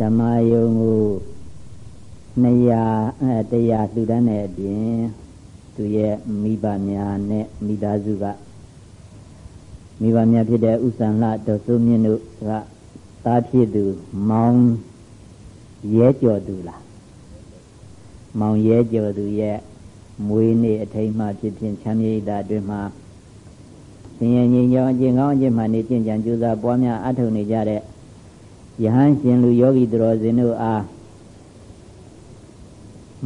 ဓမ္မယုံကို200အဲတရားလှူဒန်းတဲ့အပြင်သူရဲ့မိဘများနဲ့မိသားစုကမိဘများဖြစ်တဲ့ဥစ္စာလှဒေါ်စိုးမြင့်တို့ကသားဖြစ်သူမောင်ရဲကျော်သူလားမောင်ရဲကျော်သူရဲ့မွေးနေ့အထိမ်းမှဖြစ်ဖြစ်ချမ်းမြေ့တာအတွင်းမှာဆင်းရဲငြိမ်းချမ်းအကျင့်ကောင်းအကျင့်မှနေကျင့်ကြံကြိုးစားပွားများအထောက်နေကြတဲ့ ယဟန်ရှင်လူယောဂီသူတော်စင်တို့အား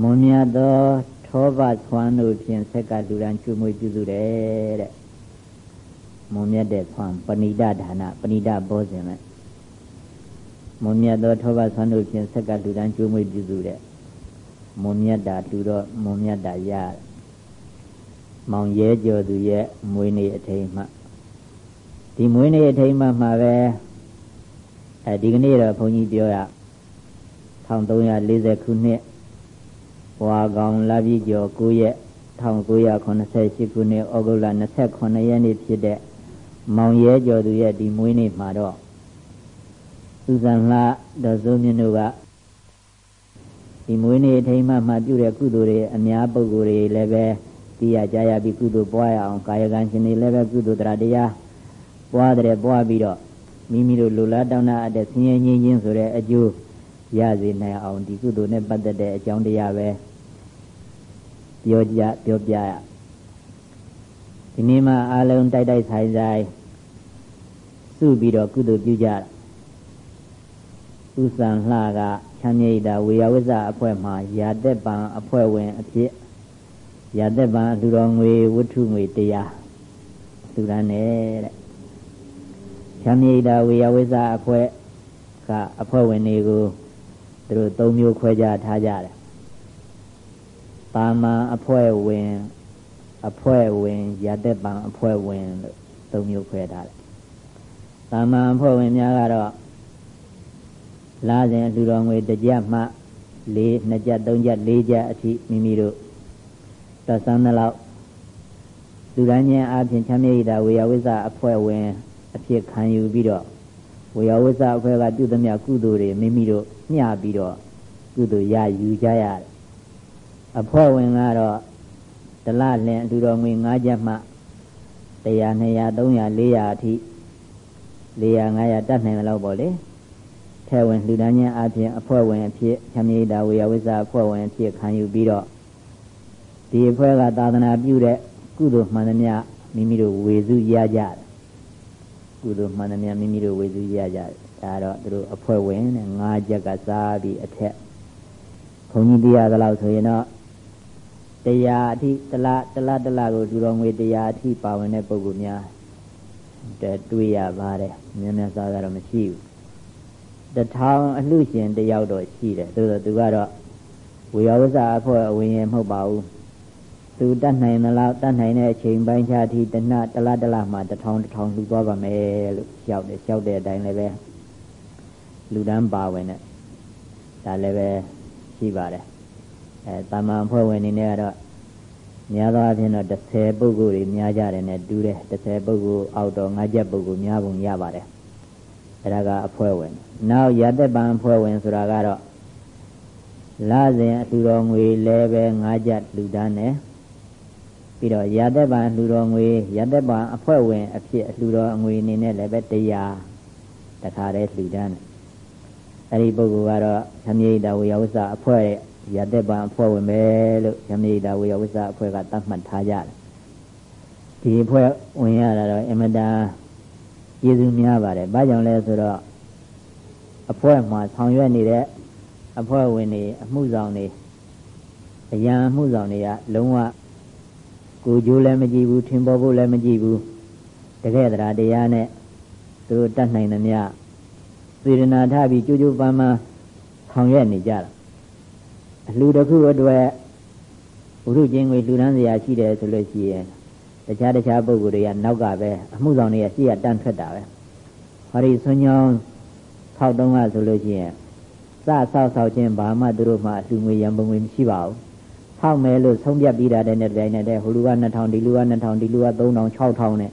မွန်မြတ်သောထောပသွမ်းတို့ဖြင့်ဆက်ကလူရန်ကျွမွေပြုစုတယ်တဲ့မွန်မြတ်တဲ့သွမ်းပဏိဒဒါနပဏိဒဘောဇင်မဲ့မွန်မြတ်သောထောပသွမ်းတို့ဖြင့်ဆက်ကလူရန်ကျွမွေပြုစုတဲ့မွန်မြတ်တာလူတော့မွန်မြတ်တာရမောင်ရဲကျော်သူရဲ့မွေးနေ့အထိမ်းမှဒီမွေးနေ့အထိမ်းမှမှာပဲ အဲဒီကနေ့တော့ဘုန်းကြီးပြောရ1340ခုနှစ်ဘွာကောင်လပြည့်ကျော်9ရက်1988ခုနှစ်ဩဂုတ်လ28ရက်နေ့ဖြစ်တဲ့မောင်ရဲကျော်သူရဲ့ဒီမွေးနေ့မှာတော့သူဇံလှတော်စိုးမြင့်တို့ကဒီမွေးနေ့အထိမ်းမှမှပြုတဲ့ကုသိုလ်တွေအများပုဂ္ဂိုလ်တွေလည်းပဲသိရကြရပြီးကုသိုလ်ပွားရအောင်ကာယကံရှင်တွေလည်းပဲကုသိုလ်တရားတရားပွားတဲ့ပွားပြီးတော့ မိမိတို့လူလားတောင်းတာအတဲ့ဆင်းရဲငြိမ်းချင်းဆိုတဲ့အကျိုးရစေနိုင်အောင်ဒီကုသိုလ်နဲ့ပတ်သက်တဲ့အကြောင်းတရားပဲပြောကြပြောပြရဒီနေ့မှအလုံးတိုက်တိုက်ဆိုင်ဆိုင်စုပြီးတော့ကုသိုလ်ပြုကြတာဥစ္စာလှကချမ်းမြေ့တာဝေယဝိဇ္ဇအဖွဲ့မှာရာသက်ပံအဖွဲ့ဝင်အဖြစ်ရာသက်ပံလူတော်ငွေဝတ္ထုငွေတရားလူရန်နဲ့တဲ့ ချမ်းမြေ့တာဝေယဝိဇ္ဇအဖွဲ့ကအဖွဲ့ဝင်တွေကိုသူတို့သုံးမျိုးခွဲခြားထားကြတယ်ပါမန်အဖွဲ့ဝင်အဖွဲ့ဝင်ရတဲ့ပံအဖွဲ့ဝင်လို့သုံးမျိုးခွဲထားတယ်ပါမန်အဖွဲ့ဝင်များကတော့လာစဉ်လူတော်ငွေတစ်ကြက်မှ၄နှစ်ကြက်၃ကြက်၄ကြက်အထိမိမိတို့တသန်းလောက်လူတိုင်းချင်းအပြင်ချမ်းမြေ့တာဝေယဝိဇ္ဇအဖွဲ့ဝင် အဖြစ်ခံယူပြီးတော့ဝေယဝိဇ္ဇအဖွဲ့ကပြုသမျှကုသိုလ်တွေမိမိတို့မျှပြီးတော့ကုသိုလ်ရယူကြရတယ်အဖွဲ့ဝင်ကတော့ဒလလင်လူတော်ငွေ9ချက်မှ100 200 300 400အထိ400 500တတ်နိုင်လောက်ပေါ့လေထဲဝင်လူဒန်းချင်းအပြင်အဖွဲ့ဝင်အဖြစ်ချမ်းမြေတာဝေယဝိဇ္ဇအဖွဲ့ဝင်အဖြစ်ခံယူပြီးတော့ဒီအဖွဲ့ကသာသနာပြုတဲ့ကုသိုလ်မှန်သမျှမိမိတို့ဝေစုရကြတယ် ကုသိုလ်မှန်သမျှမိမိတို့ဝေစုရကြတယ်ဒါတော့သူတို့အဖွဲ့ဝင်နဲ့၅ချက်ကစားပြီးအထက်ခွန်ကြီးတရားသလောက်ဆိုရင်တော့တရားအထိတလားတလားတလားကိုလူတော်ငွေတရားအထိပါဝင်တဲ့ပုဂ္ဂိုလ်များတဲ့တွေ့ရပါတယ်များများစားတော့မရှိဘူးတထောင်အလှရှင်တယောက်တော့ရှိတယ်သို့သောသူကတော့ဝေယဝဇ္ဇအဖွဲ့အဝင်ရင်မဟုတ်ပါဘူး သူတတ်နိုင်သလားတတ်နိုင်တဲ့အချိန်ပိုင်းခြားထိတနတလားတလားမှတထောင်တထောင်လှူသွားပါမယ်လို့လျှောက်တယ်လျှောက်တဲ့အတိုင်းလည်းပဲလူတန်းပါဝင်တဲ့ဒါလည်းပဲရှိပါတယ်အဲတာမန်အဖွဲ့ဝင်နေနဲ့ကတော့များသောအားဖြင့်တော့30ပုဂ္ဂိုလ်တွေများကြတယ်နဲ့တူတယ်30ပုဂ္ဂိုလ်အောက်တော့5ချက်ပုဂ္ဂိုလ်များပုံရပါတယ်အဲဒါကအဖွဲ့ဝင်နောက်ရသက်ပံအဖွဲ့ဝင်ဆိုတာကတော့လာစဉ်အလှတော်ငွေလည်းပဲ5ချက်လူဒန်းတယ် ပြီးတော့ရသက်ပံလှူတော်ငွေရသက်ပံအဖွဲ့ဝင်အဖြစ်အလှူတော်ငွေအနေနဲ့လည်းပဲတရားတခါတည်းလှူဒန်းတယ်အဲ့ဒီပုဂ္ဂိုလ်ကတော့သမယေတာဝေယဝစ္စအဖွဲ့ရတဲ့ပံအဖွဲ့ဝင်ပဲလို့ယမေတာဝေယဝိဇ္ဇအဖွဲ့ကသတ်မှတ်ထားကြတယ်ဒီအဖွဲ့ဝင်ရတာတော့အမတန်ကျေးဇူးများပါတယ်ဘာကြောင့်လဲဆိုတော့အဖွဲ့မှာဆောင်ရွက်နေတဲ့အဖွဲ့ဝင်တွေအမှုဆောင်တွေအရန်အမှုဆောင်တွေကလုံးဝ ကိုကြိုးလည်းမကြည့်ဘူးထင်ပေါ်ဖို့လည်းမကြည့်ဘူးတကယ်တရားတရားနဲ့သူတို့တတ်နိုင်သမျှသေရနာထပြီးကြိုးကြိုးပန်းပန်းဆောင်ရွက်နေကြတာအလှတစ်ခုအတွက်ဘုရုချင်းတွေလှူဒန်းစရာရှိတယ်ဆိုလို့ရှိရင်တခြားတခြားပုဂ္ဂိုလ်တွေကနောက်ကပဲအမှုဆောင်တွေကရှိရတန်းထွက်တာပဲဟောဒီဆွညောင်းထောက်တုံးကဆိုလို့ရှိရင်စဆောက်ဆောက်ချင်းဘာမှသူတို့မှလူငွေရံပုံငွေမရှိပါဘူး ထောက်မယ်လို့ဆုံးဖြတ်ပြီးတာတဲ့နဲ့တိုင်နဲ့ဟိုလူက2000ဒီလူက2000ဒီလူက3000 6000နဲ့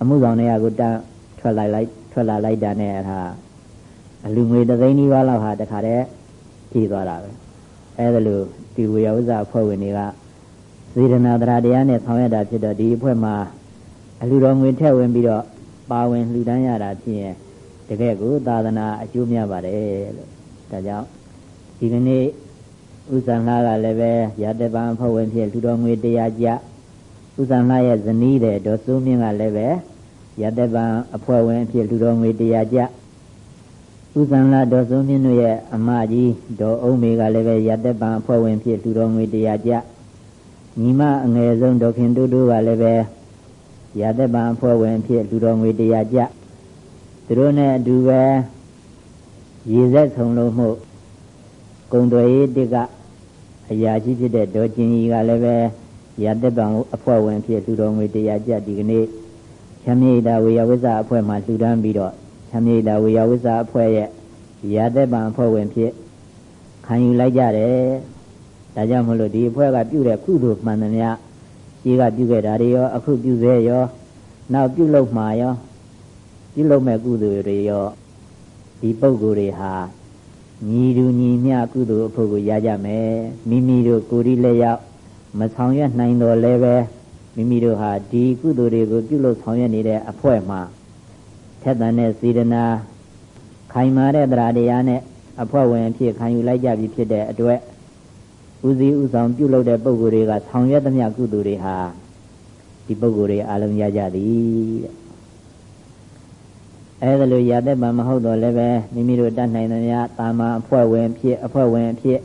အမှုဆောင်တွေကကိုတန်းထွက်လိုက်လိုက်ထွက်လာလိုက်တာနဲ့အဲဒါအလူငွေတသိန်းနီးပါးလောက်ဟာတခါတည်းကြည့်သွားတာပဲအဲဒါလို့ဒီဝေယဝဇ္ဇအဖွဲ့ဝင်တွေကစေတနာတရားတရားနဲ့ဆောင်ရွက်တာဖြစ်တော့ဒီအဖွဲ့မှာအလူတော်ငွေထည့်ဝင်ပြီးတော့ပါဝင်လှူဒန်းရတာဖြစ်ရင်တကယ်ကိုသာသနာအကျိုးများပါတယ်လို့ဒါကြောင့်ဒီကနေ့ ဥဇံလာကလည်းပဲရတပံအဖွဲ့ဝင်ဖြစ်လှူတော်ငွေတရားကြဥဇံလာရဲ့ဇနီးတဲ့ဒေါ်စိုးမြင့်ကလည်းပဲရတပံအဖွဲ့ဝင်ဖြစ်လှူတော်ငွေတရားကြဥဇံလာဒေါ်စိုးမြင့်တို့ရဲ့အမကြီးဒေါ်အုံးမေကလည်းပဲရတပံအဖွဲ့ဝင်ဖြစ်လှူတော်ငွေတရားကြညီမအငယ်ဆုံးဒေါခင်တူတူကလည်းပဲရတပံအဖွဲ့ဝင်ဖြစ်လှူတော်ငွေတရားကြသူတို့နဲ့အတူပဲရေဆက်ဆုံးလို့မှုကုံတွေတိက အရာကြီးဖြစ်တဲ့ဒေါ်ကျင်ကြီးကလည်းပဲရတပံအဖွဲ့ဝင်ဖြစ်လှူတော်ငွေတရားကြဒီကနေ့ချမ်းမြေတာဝေယဝိဇ္ဇအဖွဲ့မှာလှူဒန်းပြီးတော့ချမ်းမြေတာဝေယဝိဇ္ဇအဖွဲ့ရဲ့ရတပံအဖွဲ့ဝင်ဖြစ်ခံယူလိုက်ကြတယ်ဒါကြောင့်မလို့ဒီအဖွဲ့ကပြုတဲ့ကုသိုလ်မှန်သမျှကြီးကပြုခဲ့တာတွေရောအခုပြုစေရောနောက်ပြုလုပ်မှာရောပြုလုပ်မဲ့ကုသိုလ်တွေရောဒီပုဂ္ဂိုလ်တွေဟာ ညီတူညီမျှကုသိုလ်အဖို့ကိုရကြမယ်မိမိတို့ကိုယ်ဒီလက်ရောက်မဆောင်ရွက်နိုင်တော့လည်းပဲမိမိတို့ဟာဒီကုသိုလ်တွေကိုပြုလုပ်ဆောင်ရွက်နေတဲ့အဖွဲ့မှာထက်သန်တဲ့စေတနာခိုင်မာတဲ့တရားတရားနဲ့အဖွဲ့ဝင်ဖြစ်ခံယူလိုက်ကြပြီဖြစ်တဲ့အတွက်ဦးစီးဦးဆောင်ပြုလုပ်တဲ့ပုဂ္ဂိုလ်တွေကဆောင်ရွက်သမျှကုသိုလ်တွေဟာဒီပုဂ္ဂိုလ်တွေအလုံးရကြသည်တဲ့ အဲဒါလိုရတဲ့မှမဟုတ်တော့လည်းပဲမိမိတို့တတ်နိုင်သမျှတာမအဖွဲ့ဝင်ဖြစ်အဖွဲ့ဝင်ဖြစ်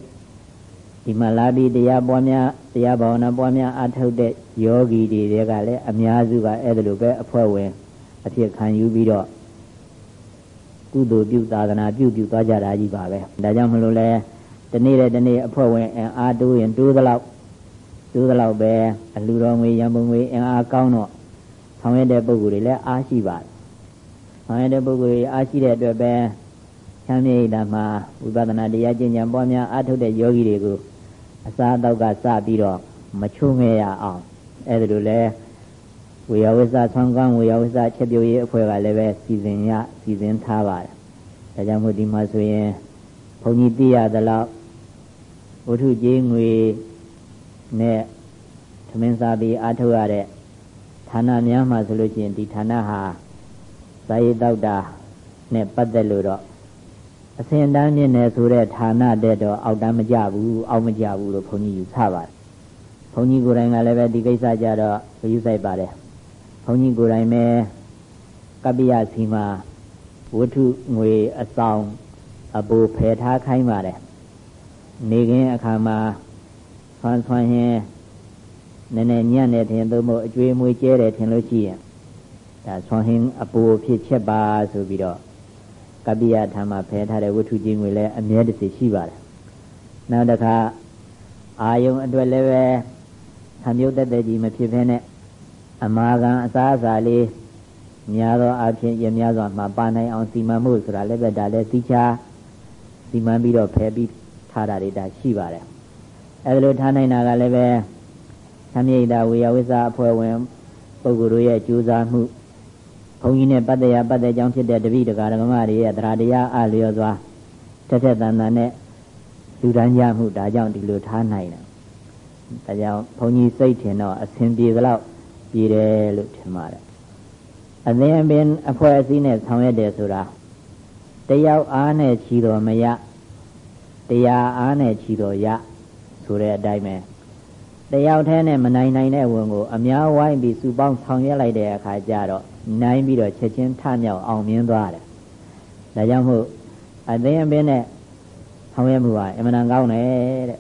ဒီမှာလာပြီးတရားပွားများတရားဘာဝနာပွားများအထုတ်တဲ့ယောဂီတွေကလည်းအများစုကအဲ့ဒါလိုပဲအဖွဲ့ဝင်အဖြစ်ခံယူပြီးတော့ကုသိုလ်ပြုသာသနာပြုပြုသွားကြတာကြီးပါပဲဒါကြောင့်မလို့လဲတနေ့တဲ့တနေ့အဖွဲ့ဝင်အင်အားတိုးရင်တိုးသလောက်တိုးသလောက်ပဲအလူတော်ငွေရံပုံငွေအင်အားကောင်းတော့ဆောင်ရတဲ့ပုဂ္ဂိုလ်တွေလည်းအားရှိပါတယ်ဆော င်ရတဲ့ပုဂ္ဂိုလ်တွေအားရှိတဲ့အတွက်ပဲချမ်းမြေ့တာမှာဝိပဿနာတရားကျင့်ကြံပွားများအားထုတ်တဲ့ယောဂီတွေကိုအစာတော့ကစပြီးတော့မချုံငဲရအောင်အဲဒါလိုလဲဝေယဝိဇ္ဇဆောင်းကန်းဝေယဝိဇ္ဇချက်ပြိုရေးအဖွဲ့ကလည်းပဲစီစဉ်ရစီစဉ်ထားပါတယ်ဒါကြောင့်မို့ဒီမှာဆိုရင်ဘုန်းကြီးသိရသလောက်ဝတ္ထုကြီးငွေနဲ့သမင်းစားပြီးအားထုတ်ရတဲ့ဌာနများမှာဆိုလို့ရှိရင်ဒီဌာနဟာ သာယတောက်တာနဲ့ပတ်သက်လို့တော့အစဉ်တန်းမြင့်နေဆိုတဲ့ဌာနတဲ့တော့အောက်တန်းမကြဘူးအောက်မကြဘူးလို့ဘုန်းကြီးယူဆပါတယ်ဘုန်းကြီးကိုယ်တိုင်ကလည်းပဲဒီကိစ္စကြတော့ယူဆိုင်ပါတယ်ဘုန်းကြီးကိုယ်တိုင်ပဲကပ္ပိယစီမှာဝတ္ထုငွေအဆောင်အပူဖယ်ထားခိုင်းပါတယ်နေခင်းအခါမှာဆွမ်းဆွမ်းရင်နည်းနည်းညံ့နေတယ်သို့မဟုတ်အကျွေးမွေးကျဲတယ်ထင်လို့ရှိရင် ဒါဆွမ်းဟင်းအပူဖြစ်ချက်ပါဆိုပြီးတော့ကပ္ပိယထာမှာဖယ်ထားတဲ့ဝတ္ထုကြီးငွေလည်းအမြဲတစေရှိပါတယ်နောက်တစ်ခါအာယုံအတွက်လည်းပဲသံယုတ်တက်တဲ့ကြီးမဖြစ်ဖ ೇನೆ အမာခံအစားအစာလေးများသောအားဖြင့်ရများစွာမှာပါနိုင်အောင်စီမံမှုဆိုတာလည်းပဲဒါလည်းသိချာစီမံပြီးတော့ဖယ်ပြီးထားတာတွေဒါရှိပါတယ်အဲဒါလိုထားနိုင်တာကလည်းပဲသမယိတာဝေယဝိဇာအဖွဲ့ဝင်ပုဂ္ဂိုလ်တို့ရဲ့ကြိုးစားမှု ဘုန်းကြီးနဲ့ပတ်သက်ရပတ်သက်ကြောင်းဖြစ်တဲ့တပိတကာဓမ္မတွေရဲ့တရားတရားအလျော်စွာထက်ထက်တန်တန်နဲ့လူတန်းကြမှုဒါကြောင့်ဒီလိုထားနိုင်တယ်ဒါကြောင့်ဘုန်းကြီးစိတ်ထင်တော့အစဉ်ပြေကြတော့ပြေတယ်လို့ထင်ပါတယ်အသင်အပင်အဖွဲ့အစည်းနဲ့ဆောင်ရွက်တယ်ဆိုတာတယောက်အားနဲ့ချီတော်မရတရားအားနဲ့ချီတော်ရဆိုတဲ့အတိုင်းပဲ တယောက်တည်းနဲ့မနိုင်နိုင်တဲ့ဝင်ကိုအများဝိုင်းပြီးစုပေါင်းဆောင်ရွက်လိုက်တဲ့အခါကျတော့နိုင်ပြီးတော့ချက်ချင်းထမြောက်အောင်မြင်သွားတယ်ဒါကြောင့်မို့အသင်အပင်နဲ့ဆောင်ရွက်မှုဟာအမှန်တန်ကောင်းတယ်တဲ့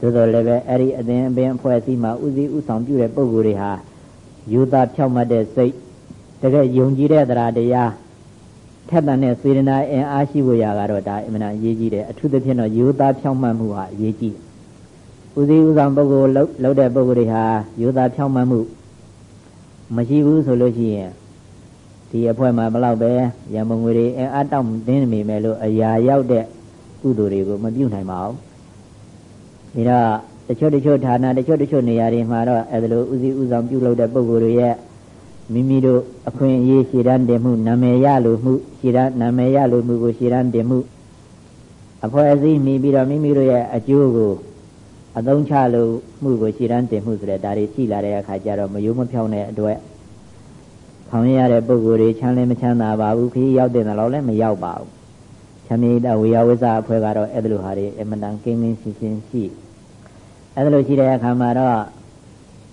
သို့တော်လည်းပဲအဲ့ဒီအသင်အပင်အဖွဲ့အစည်းမှာဥစည်းဥဆောင်ပြုတဲ့ပုဂ္ဂိုလ်တွေဟာယူသားဖြောက်မှတ်တဲ့စိတ်တကယ်ယုံကြည်တဲ့တရားတရားထက်သန်တဲ့စေတနာအင်အားရှိဖို့ရာကတော့ဒါအမှန်အရေးကြီးတယ်အထူးသဖြင့်တော့ယူသားဖြောက်မှတ်မှုဟာအရေးကြီး ဦးစီးဦးဆောင်ပုဂ္ဂိုလ်လောက်တဲ့ပုဂ္ဂိုလ်တွေဟာယူသားဖြောက်မှတ်မှုမရှိဘူးဆိုလို့ရှိရင်ဒီအဖွဲ့မှာဘလောက်ပဲရံမငွေတွေအင်အားတောင့်တင်းနေမယ်လို့အရာရောက်တဲ့ကုသိုလ်တွေကိုမပြုနိုင်ပါဘူးဒါတော့တချို့တချို့ဌာနတချို့တချို့နေရာတွေမှာတော့အဲဒါလိုဥစည်းဥဆောင်ပြုလုပ်တဲ့ပုဂ္ဂိုလ်တွေရဲ့မိမိတို့အခွင့်အရေးရှည်တန်းတင်မှုနာမည်ရလိုမှုရှည်တန်းနာမည်ရလိုမှုကိုရှည်တန်းတင်မှုအဖွဲအစည်းမိပြီးတော့မိမိတို့ရဲ့အကျိုးကို အသုံးချလို့မှုကိုရှည်တန်းတင်မှုဆိုတဲ့ဒါတွေရှိလာတဲ့အခါကျတော့မယိုးမဖြောင်းတဲ့အတွက်ဆောင်ရတဲ့ပုဂ္ဂိုလ်တွေချမ်းလည်းမချမ်းသာပါဘူးခရီးရောက်တဲ့တော့လည်းမရောက်ပါဘူးချမ်းမြေတဝေယဝိဇ္ဇအဖွဲ့ကတော့အဲ့ဒါလိုဟာတွေအမတန်ကင်းကင်းရှင်းရှင်းရှိအဲ့ဒါလိုရှိတဲ့အခါမှာတော့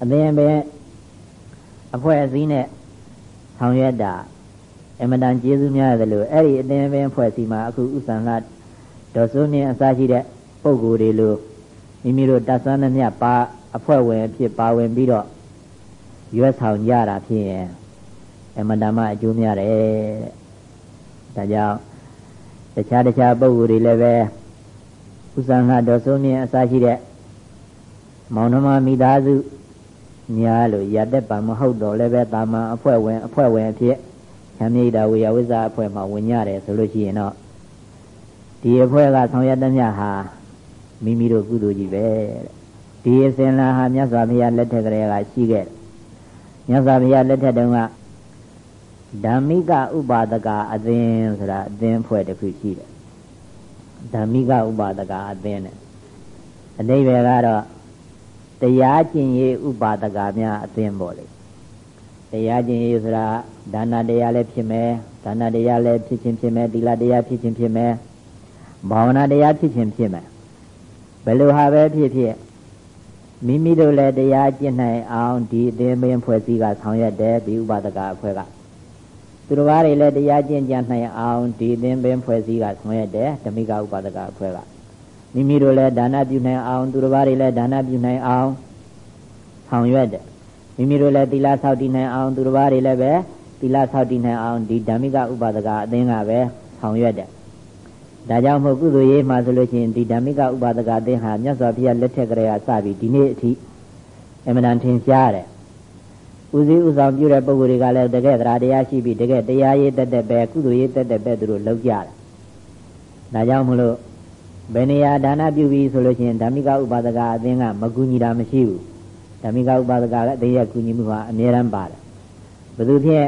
အသင်ပဲအဖွဲ့အစည်းနဲ့ဆောင်ရွက်တာအမတန်ကျေးဇူးများတယ်လို့အဲ့ဒီအသင်ပဲအဖွဲ့အစည်းမှာအခုဥစ္စာလှဒေါ်စိုးမြင့်အစရှိတဲ့ပုဂ္ဂိုလ်တွေလို့ မိမိတို့တတ်ဆန်းသမျှပါအဖွဲ့ဝင်ဖြစ်ပါဝင်ပြီးတော့ရွက်ဆောင်ကြတာဖြစ်ရင်အမတန်မှအကျိုးများတယ်တဲ့ဒါကြောင့်တခြားတခြားပုဂ္ဂိုလ်တွေလည်းပဲဥစ္စာငါတော်ဆုံးမြင်အစရှိတဲ့မောင်နှမမိသားစုများလို့ရတတ်ပါမဟုတ်တော့လည်းပဲတာမန်အဖွဲ့ဝင်အဖွဲ့ဝင်အဖြစ်ချမ်းမြေတာဝေယဝိဇ္ဇအဖွဲ့မှာဝင်ရတယ်ဆိုလို့ရှိရင်တော့ဒီအဖွဲ့ကဆောင်ရွက်တဲ့မြဟာ မိမိတို့ကုသိုလ်ကြီးပဲဒီအစဉ်လာဟာမြတ်စွာဘုရားလက်ထက်ကလေးကရှိခဲ့မြတ်စွာဘုရားလက်ထက်တုန်းကဓမ္မိကဥပါဒကအသင်းဆိုတာအသင်းဖွဲ့တစ်ခုရှိတယ်ဓမ္မိကဥပါဒကအသင်းနဲ့အတိဘယ်ကတော့တရားကျင့်ရေးဥပါဒကများအသင်းပေါ့လေတရားကျင့်ရေးဆိုတာဒါနတရားလည်းဖြစ်မယ်ဒါနတရားလည်းဖြစ်ခြင်းဖြစ်မယ်သီလတရားဖြစ်ခြင်းဖြစ်မယ်ဘာဝနာတရားဖြစ်ခြင်းဖြစ်မယ် ဘယ်လိုဟာပဲဖြစ်ဖြစ်မိမိတို့လည်းတရားကျင့်နိုင်အောင်ဒီအသင်းပင်ဖွဲ့စည်းကဆောင်ရွက်တယ်ဒီဥပါဒကအဖွဲ့ကသူတော်ဘာတွေလည်းတရားကျင့်ကြနိုင်အောင်ဒီသင်ပင်ဖွဲ့စည်းကဆောင်ရွက်တယ်ဓမိကဥပါဒကအဖွဲ့ကမိမိတို့လည်းဒါနပြုနိုင်အောင်သူတော်ဘာတွေလည်းဒါနပြုနိုင်အောင်ဆောင်ရွက်တယ်မိမိတို့လည်းသီလဆောက်တည်နိုင်အောင်သူတော်ဘာတွေလည်းပဲသီလဆောက်တည်နိုင်အောင်ဒီဓမိကဥပါဒကအသင်းကပဲဆောင်ရွက်တယ် ဒါကြောင့်မို့ကုသိုလ်ရေးမှာဆိုလို့ရှိရင်ဒီဓမိကဥပါဒကအသင်းဟာမြတ်စွာဘုရားလက်ထက်ကလေးကစပြီးဒီနေ့အထိအမှန်တန်ထင်ရှားတယ်ဦးစီးဦးဆောင်ပြုတဲ့ပုဂ္ဂိုလ်တွေကလည်းတကယ်တရားတရားရှိပြီးတကယ်တရားရေးတက်တက်ပဲကုသိုလ်ရေးတက်တက်ပဲသူတို့လုပ်ကြတယ်။ဒါကြောင့်မလို့ဘယ်နေရာဒါနပြုပြီးဆိုလို့ရှိရင်ဓမ္မိကဥပါဒကအသင်းကမကူညီတာမရှိဘူး။ဓမ္မိကဥပါဒကလည်းအသေးရကူညီမှုဟာအမြဲတမ်းပါတယ်။ဘယ်သူဖြင့်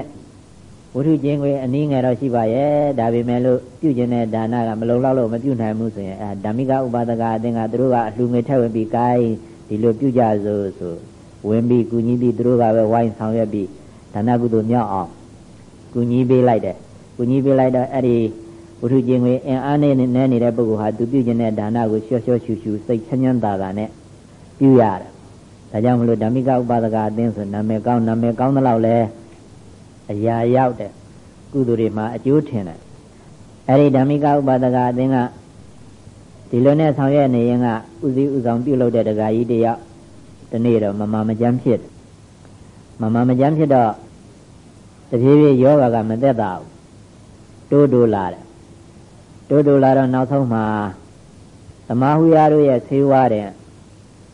ဝိထုကျင်းခွေအနည်းငယ်တော့ရှိပါရဲ့ဒါပေမဲ့လို့ပြုကျင်တဲ့ဒါနကမလုံလောက်လို့မပြုနိုင်ဘူးဆိုရင်အဲဓမ္မိကဥပါဒကအသင်းကသူတို့ကအလှူငွေထည့်ဝင်ပြီးကိုင်းဒီလိုပြုကြစို့ဆိုဝင်ပြီးကုညီပြီးသူတို့ကပဲဝိုင်းဆောင်ရွက်ပြီးဒါနကုသိုလ်မြောက်အောင်ကုညီပေးလိုက်တယ်ကုညီပေးလိုက်တော့အဲ့ဒီဝိထုကျင်ဝင်အင်အားနဲ့နဲနေတဲ့ပုဂ္ဂိုလ်ဟာသူပြုခြင်းတဲ့ဒါနကိုရှော့ရှော့ရှူရှူစိတ်ချမ်းချမ်းသာသာနဲ့ပြုရတယ်ဒါကြောင့်မလို့ဓမ္မိကဥပါဒကအသင်းဆိုနာမည်ကောင်းနာမည်ကောင်းသလောက်လဲ အရာရောက်တဲ့ကုသိုလ်တွေမှာအကျိုးထင်တယ်အဲ့ဒီဓမ္မိကဥပါဒကအသင်းကဒီလိုနဲ့ဆောင်ရွက်နေရင်ကဥစည်းဥဆောင်ပြုလုပ်တဲ့ဒကာကြီးတယောက်ဒီနေ့တော့မမမကြမ်းဖြစ်မမမကြမ်းဖြစ်တော့တဖြည်းဖြည်းယောဂကမသက်သာဘူးတိုးတိုးလာတယ်တိုးတိုးလာတော့နောက်ဆုံးမှာသမာဟုရတို့ရဲ့ဆေးဝါးတဲ့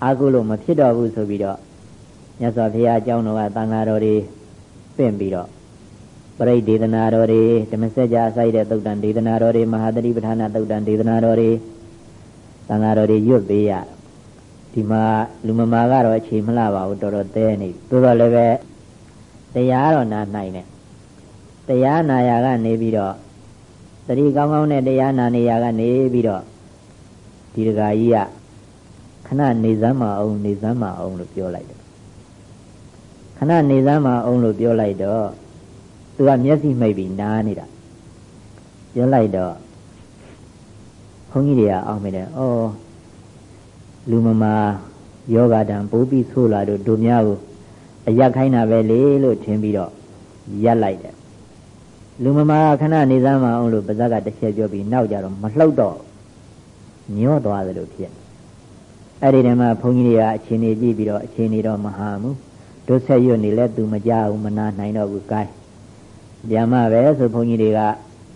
အာကုလို့မဖြစ်တော့ဘူးဆိုပြီးတော့မြတ်စွာဘုရားအကြောင်းတော်ကသံဃာတော်တွေပင့်ပြီးတော့ ပရိဒေသနာတော်တွေဓမ္မစကြာအစိုက်တဲ့သုတ်တန်ဒေသနာတော်တွေမဟာတတိပဋ္ဌာနာသုတ်တန်ဒေသနာတော်တွေသံဃာတော်တွေရွတ်ပေးရဒီမှာလူမမာကတော့အချိန်မလှပါဘူးတော်တော်တဲနေသို့တော်လည်းပဲတရားတော့နာနိုင်တယ်တရားနာရာကနေပြီးတော့တတိကောင်းကောင်းနဲ့တရားနာနေရာကနေပြီးတော့ဒီဒကာကြီးကခဏနေစမ်းမအောင်နေစမ်းမအောင်လို့ပြောလိုက်တယ်ခဏနေစမ်းမအောင်လို့ပြောလိုက်တော့ သူကမျက်စိမှိတ်ပြီးနားနေတာပြောလိုက်တော့ဘုန်းကြီးတွေကအောင်းမိတယ်ဩလူမမာယောဂတံပိုးပြီးဆိုးလာတို့တို့များကိုအရက်ခိုင်းတာပဲလေလို့ထင်ပြီးတော့ရက်လိုက်တယ်လူမမာခဏနေစမ်းမအောင်လို့ပါဇက်ကတစ်ချက်ပြောပြီးနောက်ကြတော့မလှုပ်တော့ညော့သွားတယ်လို့ဖြစ်အဲ့ဒီတည်းမှာဘုန်းကြီးတွေကအခြေအနေကြည့်ပြီးတော့အခြေအနေတော့မဟာဘူးတို့ဆက်ရွတ်နေလဲသူမကြဘူးမနာနိုင်တော့ဘူးကိုင်း ပြန်မပဲဆိုဘုန်းကြီးတွေက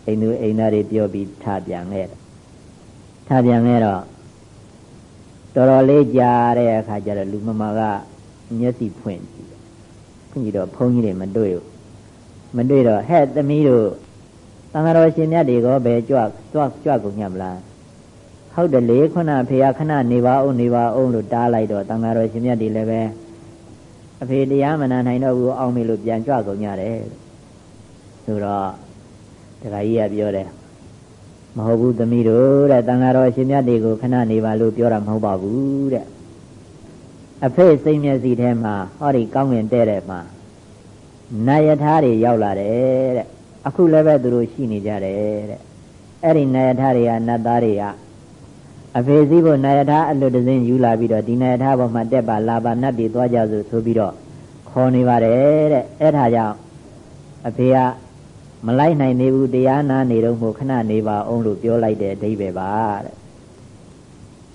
အိမ်သူအိမ်သားတွေပြောပြီးထပြန်ခဲ့တယ်ထပြန်ခဲ့တော့တော်တော်လေးကြာတဲ့အခါကျတော့လူမမာကမျက်စိဖွင့်ကြည့်တယ်ဖွင့်ကြည့်တော့ဘုန်းကြီးတွေမတွေ့ဘူးမတွေ့တော့ဟဲ့သမီးတို့သံဃာတော်ရှင်မြတ်တွေကဘယ်ကြွကြွကြွကုန်ညမလားဟုတ်တယ်လေခုနဖေရခဏနေပါအောင်နေပါအောင်လို့တားလိုက်တော့သံဃာတော်ရှင်မြတ်တွေလည်းပဲအဖေတရားမနာနိုင်တော့ဘူးအောင်မေလို့ပြန်ကြွကုန်ကြတယ် ဆိုတော့တခါကြီးကပြောတယ်မဟုတ်ဘူးသမီးတို့တဲ့တန်ဃာတော်အရှင်မြတ်တွေကိုခဏနေပါလို့ပြောတာမဟုတ်ပါဘူးတဲ့အဖေစိတ်မျက်စိထဲမှာဟောဒီကောင်းငင်တဲ့တဲ့မှာနာယထာတွေရောက်လာတယ်တဲ့အခုလည်းပဲသူတို့ရှိနေကြတယ်တဲ့အဲ့ဒီနာယထာတွေကနတ်သားတွေကအဖေစည်းဖို့နာယထာအလွတ်တစင်းယူလာပြီးတော့ဒီနာယထာပေါ်မှာတက်ပါလာပါနတ်တွေသွားကြစို့ဆိုပြီးတော့ခေါ်နေပါတယ်တဲ့အဲ့ဒါကြောင့်အဖေက မလိုက်နိုင်နေဘူးတရားနာနေတော့မို့ခဏနေပါအောင်လို့ပြောလိုက်တဲ့အဓိပ္ပာယ်ပါတဲ့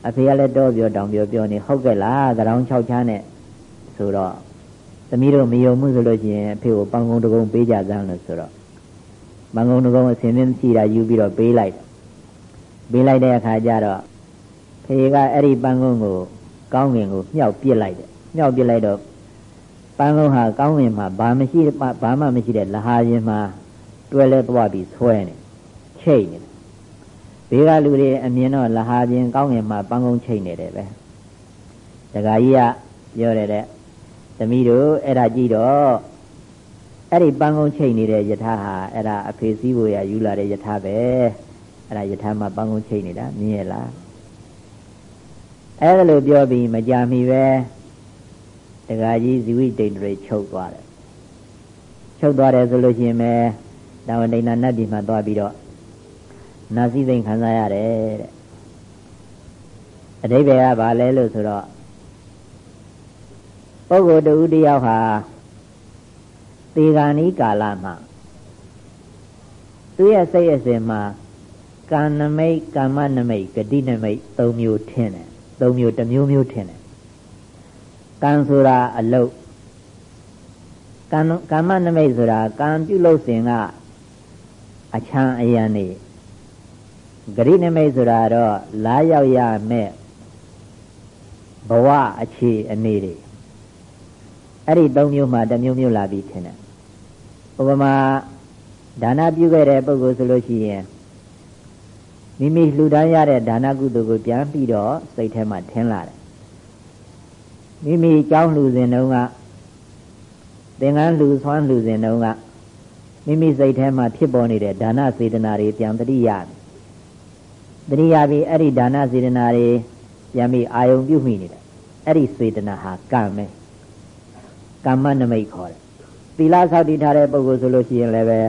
အဖေကလည်းတော့ပြောတောင်ပြောပြောနေဟုတ်ကဲ့လားသရောင်း6ချမ်းနဲ့ဆိုတော့သမီးတို့မယုံမှုဆိုလို့ရှိရင်အဖေကိုပန်းကုန်းတကုံပေးကြစမ်းလို့ဆိုတော့ပန်းကုန်းတကုံအစင်းသင်းရှိတာယူပြီးတော့ပေးလိုက်ပေးလိုက်တဲ့အခါကျတော့ဖေကအဲ့ဒီပန်းကုန်းကိုကောင်းငင်ကိုမြောက်ပစ်လိုက်တယ်မြောက်ပစ်လိုက်တော့ပန်းကုန်းဟာကောင်းငင်မှာဘာမရှိဘာမှမရှိတဲ့လဟာရင်မှာ တွဲလဲသွားပြီးဆွဲနေချိတ်နေဘေးကလူတွေအမြင်တော့လဟာပြင်ကောင်းငင်မှာပန်းကုန်းချိတ်နေတယ်ပဲတခါကြီးကပြောတယ်တဲ့သမီးတို့အဲ့ဒါကြည့်တော့အဲ့ဒီပန်းကုန်းချိတ်နေတဲ့ယထာဟာအဲ့ဒါအဖေစည်းဖို့ရယူလာတဲ့ယထာပဲအဲ့ဒါယထာမှာပန်းကုန်းချိတ်နေတာမြင်ရလားအဲ့ဒါလိုပြောပြီးမကြမီပဲတခါကြီးဇီဝိတိန်တွေချုပ်သွားတယ်ချုပ်သွားတယ်ဆိုလို့ရှိရင်ပဲ တာဝတိဏနတ်ပြည်မှာသွားပြီးတော့နာစည်းသိမ့်ခံစားရတယ်တဲ့အတိဘယ်ကဘာလဲလို့ဆိုတော့ပုဂ္ဂိုလ်တူတယောက်ဟာသေဂာနိကာလမှာသူရဲ့စိတ်အစဉ်မှာကာနမိတ်ကာမနမိတ်ဂတိနမိတ်၃မျိုးထင်တယ်၃မျိုးတစ်မျိုးမျိုးထင်တယ်ကံဆိုတာအလုတ်ကံကာမနမိတ်ဆိုတာကံပြုလုပ်စဉ်က အချမ်းအယံနေဂရိနမိတ်ဆိုတာတော့လာရောက်ရမဲ့ဘဝအခြေအနေတွေအဲ့ဒီသုံးမျိုးမှတစ်မျိုးမျိုးလာပြီးထင်တယ်ဥပမာဒါနပြုခဲ့တဲ့ပုဂ္ဂိုလ်ဆိုလို့ရှိရင်မိမိလှူဒန်းရတဲ့ဒါနကုသိုလ်ကိုပြန်ပြီးတော့စိတ်ထဲမှာထင်လာတယ်မိမိကြောင်းလှူစဉ်တုန်းကသင်္ကန်းလှူဆွမ်းလှူစဉ်တုန်းက မိမိစိတ်ထဲမှာဖြစ်ပေါ်နေတဲ့ဒါနစေတနာတွေပြန်တတိယတတိယပြီးအဲ့ဒီဒါနစေတနာတွေပြန်ပြီးအာယုံပြုမိနေတယ်အဲ့ဒီစေတနာဟာကံပဲကမ္မနမိတ်ခေါ်တယ်သီလဆောက်တည်ထားတဲ့ပုဂ္ဂိုလ်ဆိုလို့ရှိရင်လည်းပဲ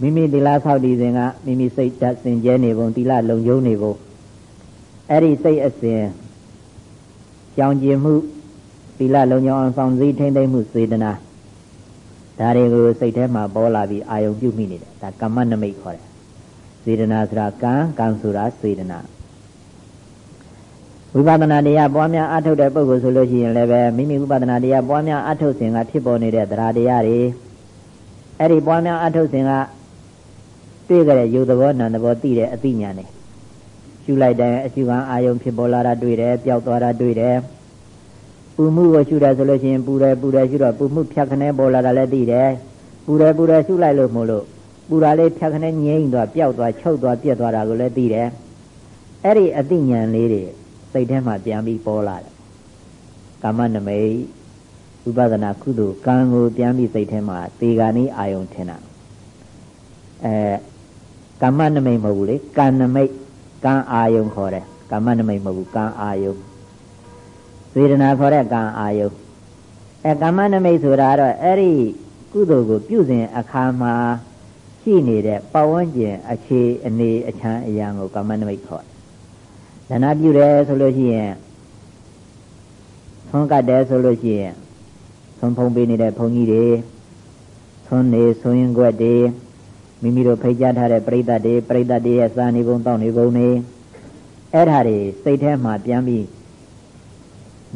မိမိသီလဆောက်တည်စဉ်ကမိမိစိတ်ဓာတ်စင်ကြဲနေပုံသီလလုံခြုံနေပုံအဲ့ဒီစိတ်အစဉ်ကြောင်ကျင်မှုသီလလုံခြုံအောင်ဆောင်စည်းထိမ့်သိမ့်မှုစေတနာ ဒါတွေကိုစိတ်ထဲမှာပေါ်လာပြီးအာယုံပြုမိနေတယ်ဒါကမ္မနမိတ်ခေါ်တယ်စေတနာဆိုတာကံကံဆိုတာစေတနာဝိပဿနာတရားပွားများအထုတ်တဲ့ပုဂ္ဂိုလ်ဆိုလို့ရှိရင်လည်းပဲမိမိဝိပဿနာတရားပွားများအထုတ်စဉ်ကဖြစ်ပေါ်နေတဲ့တရားတရားတွေအဲ့ဒီပွားများအထုတ်စဉ်ကတွေ့ကြတဲ့ယုတ်သဘောနာသဘောသိတဲ့အသိဉာဏ်တွေရှုလိုက်တဲ့အရှုခံအာယုံဖြစ်ပေါ်လာတာတွေ့တယ်ပျောက်သွားတာတွေ့တယ် ပူမှုကိုရှုတယ်ဆိုလို့ရှိရင်ပူတယ်ပူတယ်ရှုတော့ပူမှုဖြတ်ခနဲပေါ်လာတာလည်းသိတယ်ပူတယ်ပူတယ်ရှုလိုက်လို့မို့လို့ပူတာလေးဖြတ်ခနဲငြိမ့်သွားပျောက်သွားချုပ်သွားပြက်သွားတာကိုလည်းသိတယ်အဲ့ဒီအသိဉာဏ်လေးတွေစိတ်ထဲမှာပြန်ပြီးပေါ်လာတယ်ကာမနမိတ်ဥပဒနာကုသိုလ်ကံကိုပြန်ပြီးစိတ်ထဲမှာသေဂာနိအာယုံထင်တာအဲကာမနမိတ်မဟုတ်ဘူးလေကံနမိတ်ကံအာယုံခေါ်တယ်ကာမနမိတ်မဟုတ်ဘူးကံအာယုံ ဝေဒနာခေါ်တဲ့ကံအာယုအဲကာမနမိတ်ဆိုတာတော့အဲ့ဒီကုသိုလ်ကိုပြုစဉ်အခါမှာရှိနေတဲ့ပဝန်းကျင်အခြေအနေအချမ်းအရာကိုကာမနမိတ်ခေါ်တယ်ဒါနပြုတယ်ဆိုလို့ရှိရင်သွန်ကတ်တယ်ဆိုလို့ရှိရင်သွန်ဖုံးပေးနေတဲ့ဘုန်းကြီးတွေသွန်နေဆွရင်ွက်တွေမိမိတို့ဖိတ်ကြားထားတဲ့ပြိတ္တတွေပြိတ္တတွေရဲ့စာနေကုန်တောက်နေကုန်နေအဲ့ဓာတွေစိတ်ထဲမှာပြန်ပြီး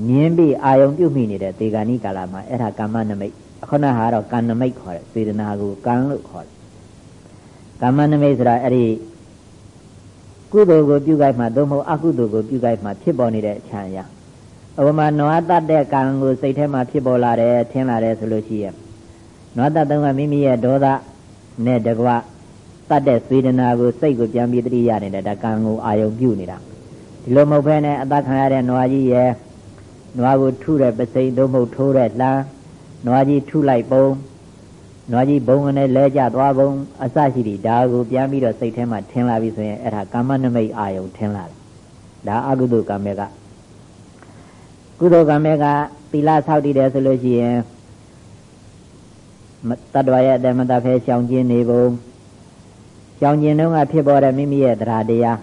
မြင်ပြီးအာယုံပြုမိနေတဲ့သေဂာနိကာလမှာအဲ့ဒါကာမနမိတ်ခုနဟာတော့ကံနမိတ်ခေါ်တယ်စေတနာကိုကံလို့ခေါ်တယ်ကာမနမိတ်ဆိုတာအဲ့ဒီကုသိုလ်ကိုပြုကြိုက်မှသို့မဟုတ်အကုသိုလ်ကိုပြုကြိုက်မှဖြစ်ပေါ်နေတဲ့အချမ်းအရာဥပမာနွားတတ်တဲ့ကံကိုစိတ်ထဲမှာဖြစ်ပေါ်လာတယ်ထင်လာတယ်ဆိုလို့ရှိရင်နွားတတ်တဲ့ကမိမိရဲ့ဒေါသနဲ့တကွတတ်တဲ့စေတနာကိုစိတ်ကိုပြန်ပြီးတတိယနေတဲ့ဒါကံကိုအာယုံပြုနေတာဒီလိုမဟုတ်ဘဲနဲ့အသက်ခံရတဲ့နွားကြီးရဲ့ နွားကိုထုတဲ့ပစိန်သို့မဟုတ်ထိုးတဲ့လှမ်းနွားကြီးထုလိုက်ပုံနွားကြီးဘုံနဲ့လဲကျသွားပုံအစရှိသည်ဒါကိုပြန်ပြီးတော့စိတ်ထဲမှာထင်လာပြီဆိုရင်အဲ့ဒါကာမနမိတ်အာယုံထင်လာတယ်ဒါအကုသိုလ်ကံမဲ့ကကုသိုလ်ကံမဲ့ကသီလဆောက်တည်တယ်ဆိုလို့ရှိရင်တတ္တဝရဲ့အတ္တမတဖဲရှောင်ကျင်နေပုံရှောင်ကျင်တော့ကဖြစ်ပေါ်တဲ့မိမိရဲ့တရားတရား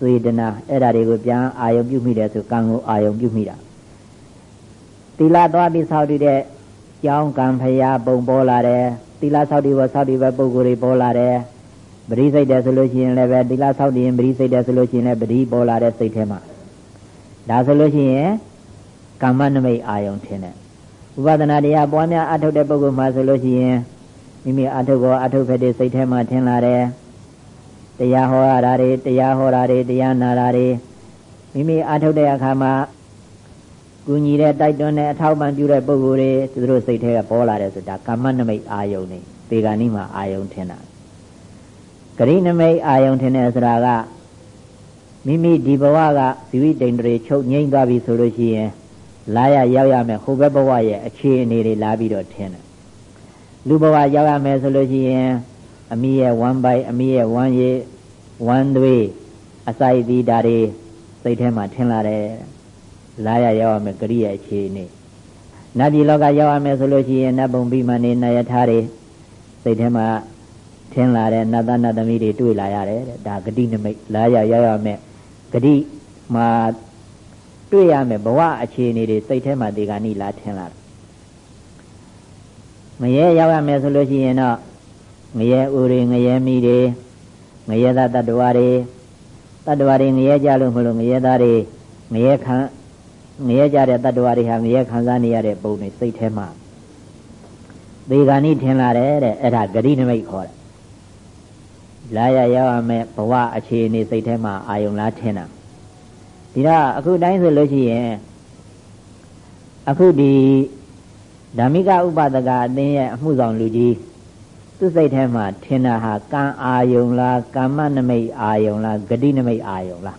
သွေဒနာအဲ့ဒါတွေကိုပြန်အာယုံပြုမိတယ်ဆိုကံကိုအာယုံပြုမိတာ သီလသွားပြီးဆောက်တည်တဲ့ကြောင်းကံဖရာပုံပေါ်လာတယ်သီလဆောက်တည်ဘဆောက်တည်ဘပုဂ္ဂိုလ်တွေပေါ်လာတယ်ပရိစိတ်တယ်ဆိုလို့ရှိရင်လည်းပဲသီလဆောက်တည်ရင်ပရိစိတ်တယ်ဆိုလို့ရှိရင်လည်းပရိပေါ်လာတဲ့စိတ်ထဲမှာဒါဆိုလို့ရှိရင်ကာမနမိတ်အာယုံထင်တယ်ဥပဒနာတရားပွားများအထုတ်တဲ့ပုဂ္ဂိုလ်မှာဆိုလို့ရှိရင်မိမိအထုတ်ကောအထုတ်ဖက်တဲ့စိတ်ထဲမှာထင်လာတယ်တရားဟောရတာတွေတရားဟောတာတွေတရားနာတာတွေမိမိအထုတ်တဲ့အခါမှာ ကူညီတဲ့တိုက်တွန်းတဲ့အထောက်ပံ့ပြုတဲ့ပုဂ္ဂိုလ်တွေသူတို့စိတ်ထဲကပေါ်လာတယ်ဆိုတာကာမနမိတ်အာယုံနေပေဂာနိမှာအာယုံထင်တာဂရိနမိတ်အာယုံထင်တယ်ဆိုတာကမိမိဒီဘဝကဇီဝိတိန်တွေချုပ်ငိမ့်သွားပြီဆိုလို့ရှိရင်လာရရောက်ရမယ်ဟိုဘက်ဘဝရဲ့အခြေအနေတွေလာပြီးတော့ထင်တယ်လူဘဝရောက်ရမယ်ဆိုလို့ရှိရင်အမိရဲ့ဝမ်းပိုက်အမိရဲ့ဝမ်းရည်ဝမ်းသွေးအစာရည်ဒါတွေစိတ်ထဲမှာထင်လာတယ် လာရရောက်ရမယ်ကရိယာအခြေအနေနတ်ပြည်လောကရောက်ရမယ်ဆိုလို့ရှိရင်နတ်ဘုံပြီးမှနေနယထာတွေစိတ်ထဲမှာထင်လာတဲ့နတ်သားနတ်သမီးတွေတွေ့လာရတယ်တဲ့ဒါဂတိနမိတ်လာရရောက်ရမယ်ဂတိမှာတွေ့ရမယ်ဘဝအခြေအနေတွေစိတ်ထဲမှာဒီကနေ့လာထင်လာတယ်ငရဲရောက်ရမယ်ဆိုလို့ရှိရင်တော့ငရဲဥတွေငရဲမိတွေငရဲသားတ attva တွေတ attva တွေငရဲကြလို့မလို့ငရဲသားတွေငရဲခံ ငရဲကြတဲ့တ attva တွေဟာငရဲခံစားနေရတဲ့ပုံတွေစိတ်ထဲမှာဒီကနေ့ထင်လာတယ်တဲ့အဲ့ဒါဂရိနမိတ်ခေါ်တယ်လာရရောက်ရမယ်ဘဝအခြေအနေစိတ်ထဲမှာအာယုံလားထင်တာဒီတော့အခုတိုင်းဆိုလို့ရှိရင်အခုဒီဓမ္မိကဥပဒကအသင်းရဲ့အမှုဆောင်လူကြီးသူစိတ်ထဲမှာထင်တာဟာကံအာယုံလားကာမနမိတ်အာယုံလားဂတိနမိတ်အာယုံလား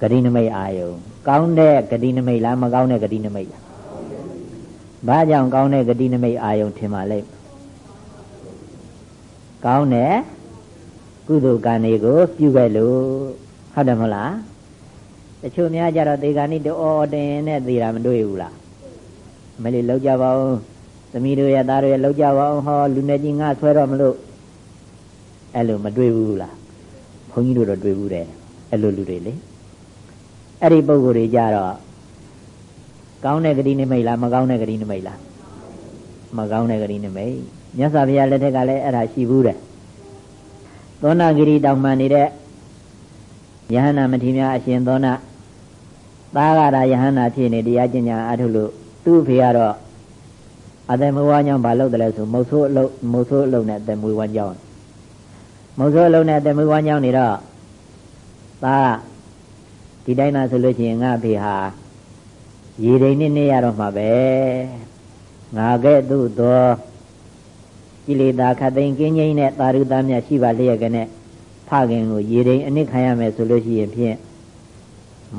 ဂတိနမိတ်အာယုံ ကောင်းတဲ့ဂတိနမိတ်လားမကောင်းတဲ့ဂတိနမိတ်လားဘာကြောင့်ကောင်းတဲ့ဂတိနမိတ်အာယုံထင်ပါလိမ့်ကောင်းတဲ့ကုသိုလ်ကံတွေကိုပြုခဲ့လို့ဟုတ်တယ်မဟုတ်လားတချို့များကြတော့ဒေဂာနိတောတင်နဲ့သေတာမတွေ့ဘူးလားမလေးလောက်ကြပါဦးသမီးတို့ရဲ့သားတို့ရဲ့လောက်ကြပါအောင်ဟောလူနေကြီးငါဆွဲတော့မလို့အဲ့လိုမတွေ့ဘူးလားဘုန်းကြီးတို့တော့တွေ့ဘူးတယ်အဲ့လိုလူတွေလေ အဲ့ဒီပုံကိုယ်တွေကြတော့ကောင်းတဲ့ဂတိနိမိတ်လားမကောင်းတဲ့ဂတိနိမိတ်လားမကောင်းတဲ့ဂတိနိမိတ်မြတ်စွာဘုရားလက်ထက်ကလည်းအဲ့ဒါရှိဘူးတဲ့သောနာဂိရိတောင်မှန်နေတဲ့ယဟန္တာမထေရများအရှင်သောနာသာဂရာယဟန္တာဖြစ်နေတရားကျင့်ကြံအထုလို့သူ့ဖေကတော့အသက်မွေးဝမ်းကြောင်းဘာလုပ်တယ်လဲဆိုမုတ်ဆိုးအလုပ်မုတ်ဆိုးအလုပ်နဲ့အသက်မွေးဝမ်းကြောင်းမုတ်ဆိုးအလုပ်နဲ့အသက်မွေးဝမ်းကြောင်းနေတော့သာ ဒီတိုင်းသာဆိုလို့ရှိရင်ငါဖေဟာရေဒိန်နဲ့နေရတော့မှာပဲငါကဲ့သို့သောကိလေသာခတ်သိမ်းကင်းငိမ့်တဲ့သာရုသားများရှိပါလျက်ကနဲ့ဖခင်ကိုရေဒိန်အနစ်ခံရမယ်ဆိုလို့ရှိရင်ဖြင့်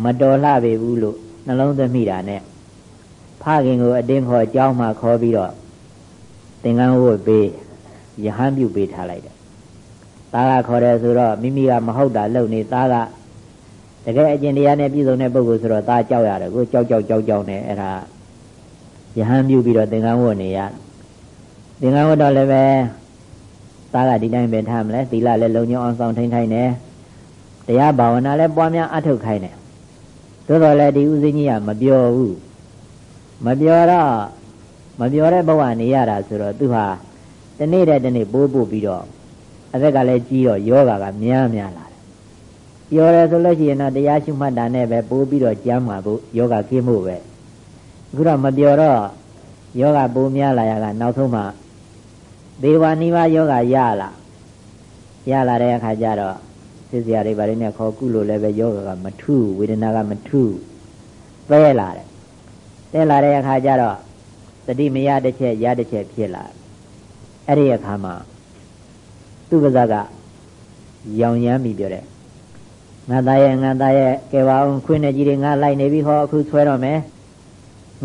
မတော်လှပေဘူးလို့နှလုံးသွင်းမိတာနဲ့ဖခင်ကိုအတင်းခေါ်ကြောင်းမှခေါ်ပြီးတော့သင်္ကန်းဝတ်ပေးယဟန်ပြုပေးထားလိုက်တယ်။သားကခေါ်တယ်ဆိုတော့မိမိကမဟုတ်တာလုပ်နေသားက တကယ်အကျင့်တရားနဲ့ပြည့်စုံတဲ့ပုဂ္ဂိုလ်ဆိုတော့သားကြောက်ရတယ်ကိုကြောက်ကြောက်ကြောက်ကြောက်နေအဲ့ဒါယဟန်ပြုပြီးတော့သင်္ကန်းဝတ်နေရသင်္ကန်းဝတ်တော့လည်းပဲသားကဒီတိုင်းပဲထားမလဲသီလလည်းလုံညောင်းအောင်ဆောင်ထိန်ထိုင်နေတရားဘာဝနာလည်းပွားများအထုတ်ခိုင်းတယ်သို့တော်လည်းဒီဥစဉ်ကြီးကမပြောဘူးမပြောတော့မပြောတဲ့ဘဝနေရတာဆိုတော့သူဟာတနေ့တဲ့တနေ့ပိုးပို့ပြီးတော့အသက်ကလည်းကြီးတော့ယောဂါကများများလာတယ် ပြောတယ်ဆိုလို့ရှိရင်တော့တရားရှုမှတ်တာနဲ့ပဲပိုးပြီးတော့ကြမ်းမှာဖို့ယောဂါကင်းမှုပဲအခုတော့မပြောတော့ယောဂပိုးများလာရကနောက်ဆုံးမှဒေဝနိဗ္ဗာယောဂရလာရလာတဲ့အခါကျတော့စစ်စရာတွေဗါတွေနဲ့ခေါ်ကုလို့လည်းပဲယောဂကမထုဝေဒနာကမထုပဲလာတယ်တက်လာတဲ့အခါကျတော့တတိမရတစ်ချက်ရတစ်ချက်ဖြစ်လာအဲ့ဒီအခါမှာသူ့ပါဇက်ကရောင်ရမ်းပြီးပြောတဲ့ ငါသားရဲ့ငါသားရဲ့ကဲပါအောင်ခွင်းနေကြီးတွေငါလိုက်နေပြီဟောအခုဆွဲတော့မယ်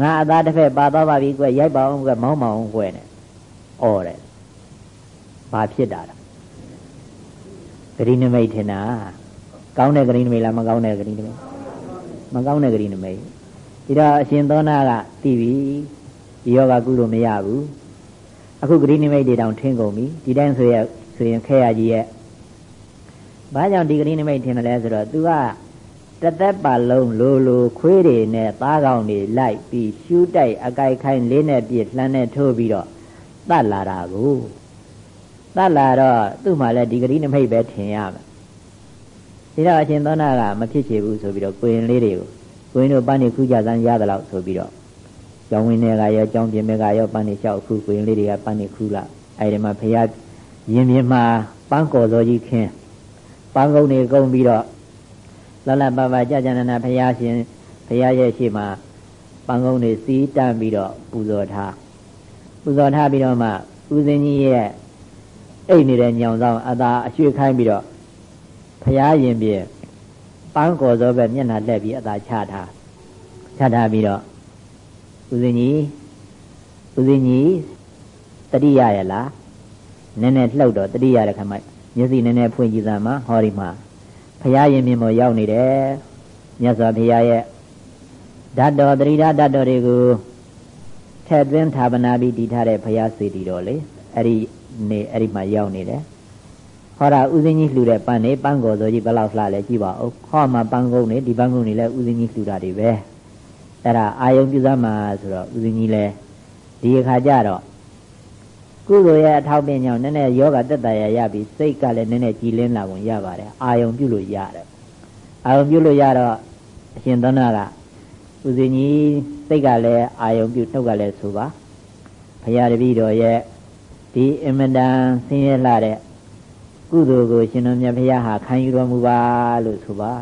ငါအသားတစ်ဖက်ပါသွားပါပြီကွရိုက်ပါအောင်ကွမောင်းမအောင်ကွနဲ့အော်တယ်ဘာဖြစ်တာလဲဂရိနမိတ်ထင်တာကောင်းတဲ့ဂရိနမိတ်လားမကောင်းတဲ့ဂရိနမိတ်မကောင်းတဲ့ဂရိနမိတ်ဒီတော့အရှင်သောနာကသိပြီဒီယောဂကုလို့မရဘူးအခုဂရိနိမိတ်တွေတောင်ထင်းကုန်ပြီဒီတိုင်းဆိုရဆိုရင်ခဲရကြီးရဲ့ ဘာကြောင့်ဒီဂရိနိမိတ်ထင်တယ်လဲဆိုတော့ तू ကတသက်ပါလုံးလိုလိုခွေးတွေနဲ့သားကောင်တွေလိုက်ပြီးရှူးတိုက်အကြိုက်ခိုင်းလေးနဲ့ပြည့်လှမ်းနဲ့ထိုးပြီးတော့တတ်လာတာကိုတတ်လာတော့သူ့မှာလည်းဒီဂရိနိမိတ်ပဲထင်ရမယ်ဒီတော့အရှင်သောနာကမဖြစ်ချေဘူးဆိုပြီးတော့ကိုရင်လေးတွေကိုကိုရင်တို့ပန်းနေခူးကြစမ်းရသလောက်ဆိုပြီးတော့ကျောင်းဝင်းတွေကရောကျောင်းပြင်တွေကရောပန်းနေလျှောက်ခုကိုရင်လေးတွေကပန်းနေခူးလာအဲဒီမှာဖရာရင်မြင်မှာပန်းကော်စောကြီးခင်း ပန်းကုန်းတွေကုန်းပြီးတော့လလပပကြာကြာနာနာဖရာရှင်ဖရာရဲ့ရှေ့မှာပန်းကုန်းတွေစီးတန်းပြီးတော့ပူဇော်ထားပူဇော်ထားပြီးတော့မှဦးစင်းကြီးရဲ့အိတ်နေတဲ့ညောင်ဆောင်အသာအရွှေ့ခိုင်းပြီးတော့ဖရာရင်ပြပန်းကော်စောပဲမျက်နှာလက်ပြီးအသာချထားချထားပြီးတော့ဦးဇင်းကြီးဦးဇင်းကြီးတတိယရလားနည်းနည်းလှုပ်တော့တတိယရခမ မျက်စိနည်းနည်းဖွင့်ကြည့်စမ်းမှာဟောဒီမှာဖရာရင်မြင်မောရောက်နေတယ်မြတ်စွာဘုရားရဲ့ဓာတ်တော်တတိဓာတ်တော်တွေကိုထည့်သွင်းဌာပနာပြီးတည်ထားတဲ့ဘုရားစေတီတော်လေအဲ့ဒီနေအဲ့ဒီမှာရောက်နေတယ်ဟောတာဥစဉ်ကြီးလှူတဲ့ပန်းနေပန်းကော်စောကြီးဘယ်လောက်လှလဲကြည့်ပါဦးဟောမှာပန်းကုန်းနေဒီပန်းကုန်းနေလဲဥစဉ်ကြီးလှူတာတွေပဲအဲ့ဒါအာယုံပြုစမ်းမှာဆိုတော့ဦးဇင်းကြီးလဲဒီအခါကျတော့ ကုသိုလ်ရဲ့အထောက်ပံ့ကြောင့်နည်းနည်းယောဂတက်တရာရပြီးစိတ်ကလည်းနည်းနည်းကြည်လင်းလာကုန်ရပါတယ်အာယုံပြုလို့ရတယ်အာယုံပြုလို့ရတော့အရှင်သောနာကဦးဇင်းကြီးစိတ်ကလည်းအာယုံပြုနှုတ်ကလည်းဆိုပါဘုရားတပည့်တော်ရဲ့ဒီအမတန်ဆင်းရဲလာတဲ့ကုသိုလ်ကိုရှင်တော်မြတ်ဘုရားဟာခံယူတော်မူပါလို့ဆိုပါ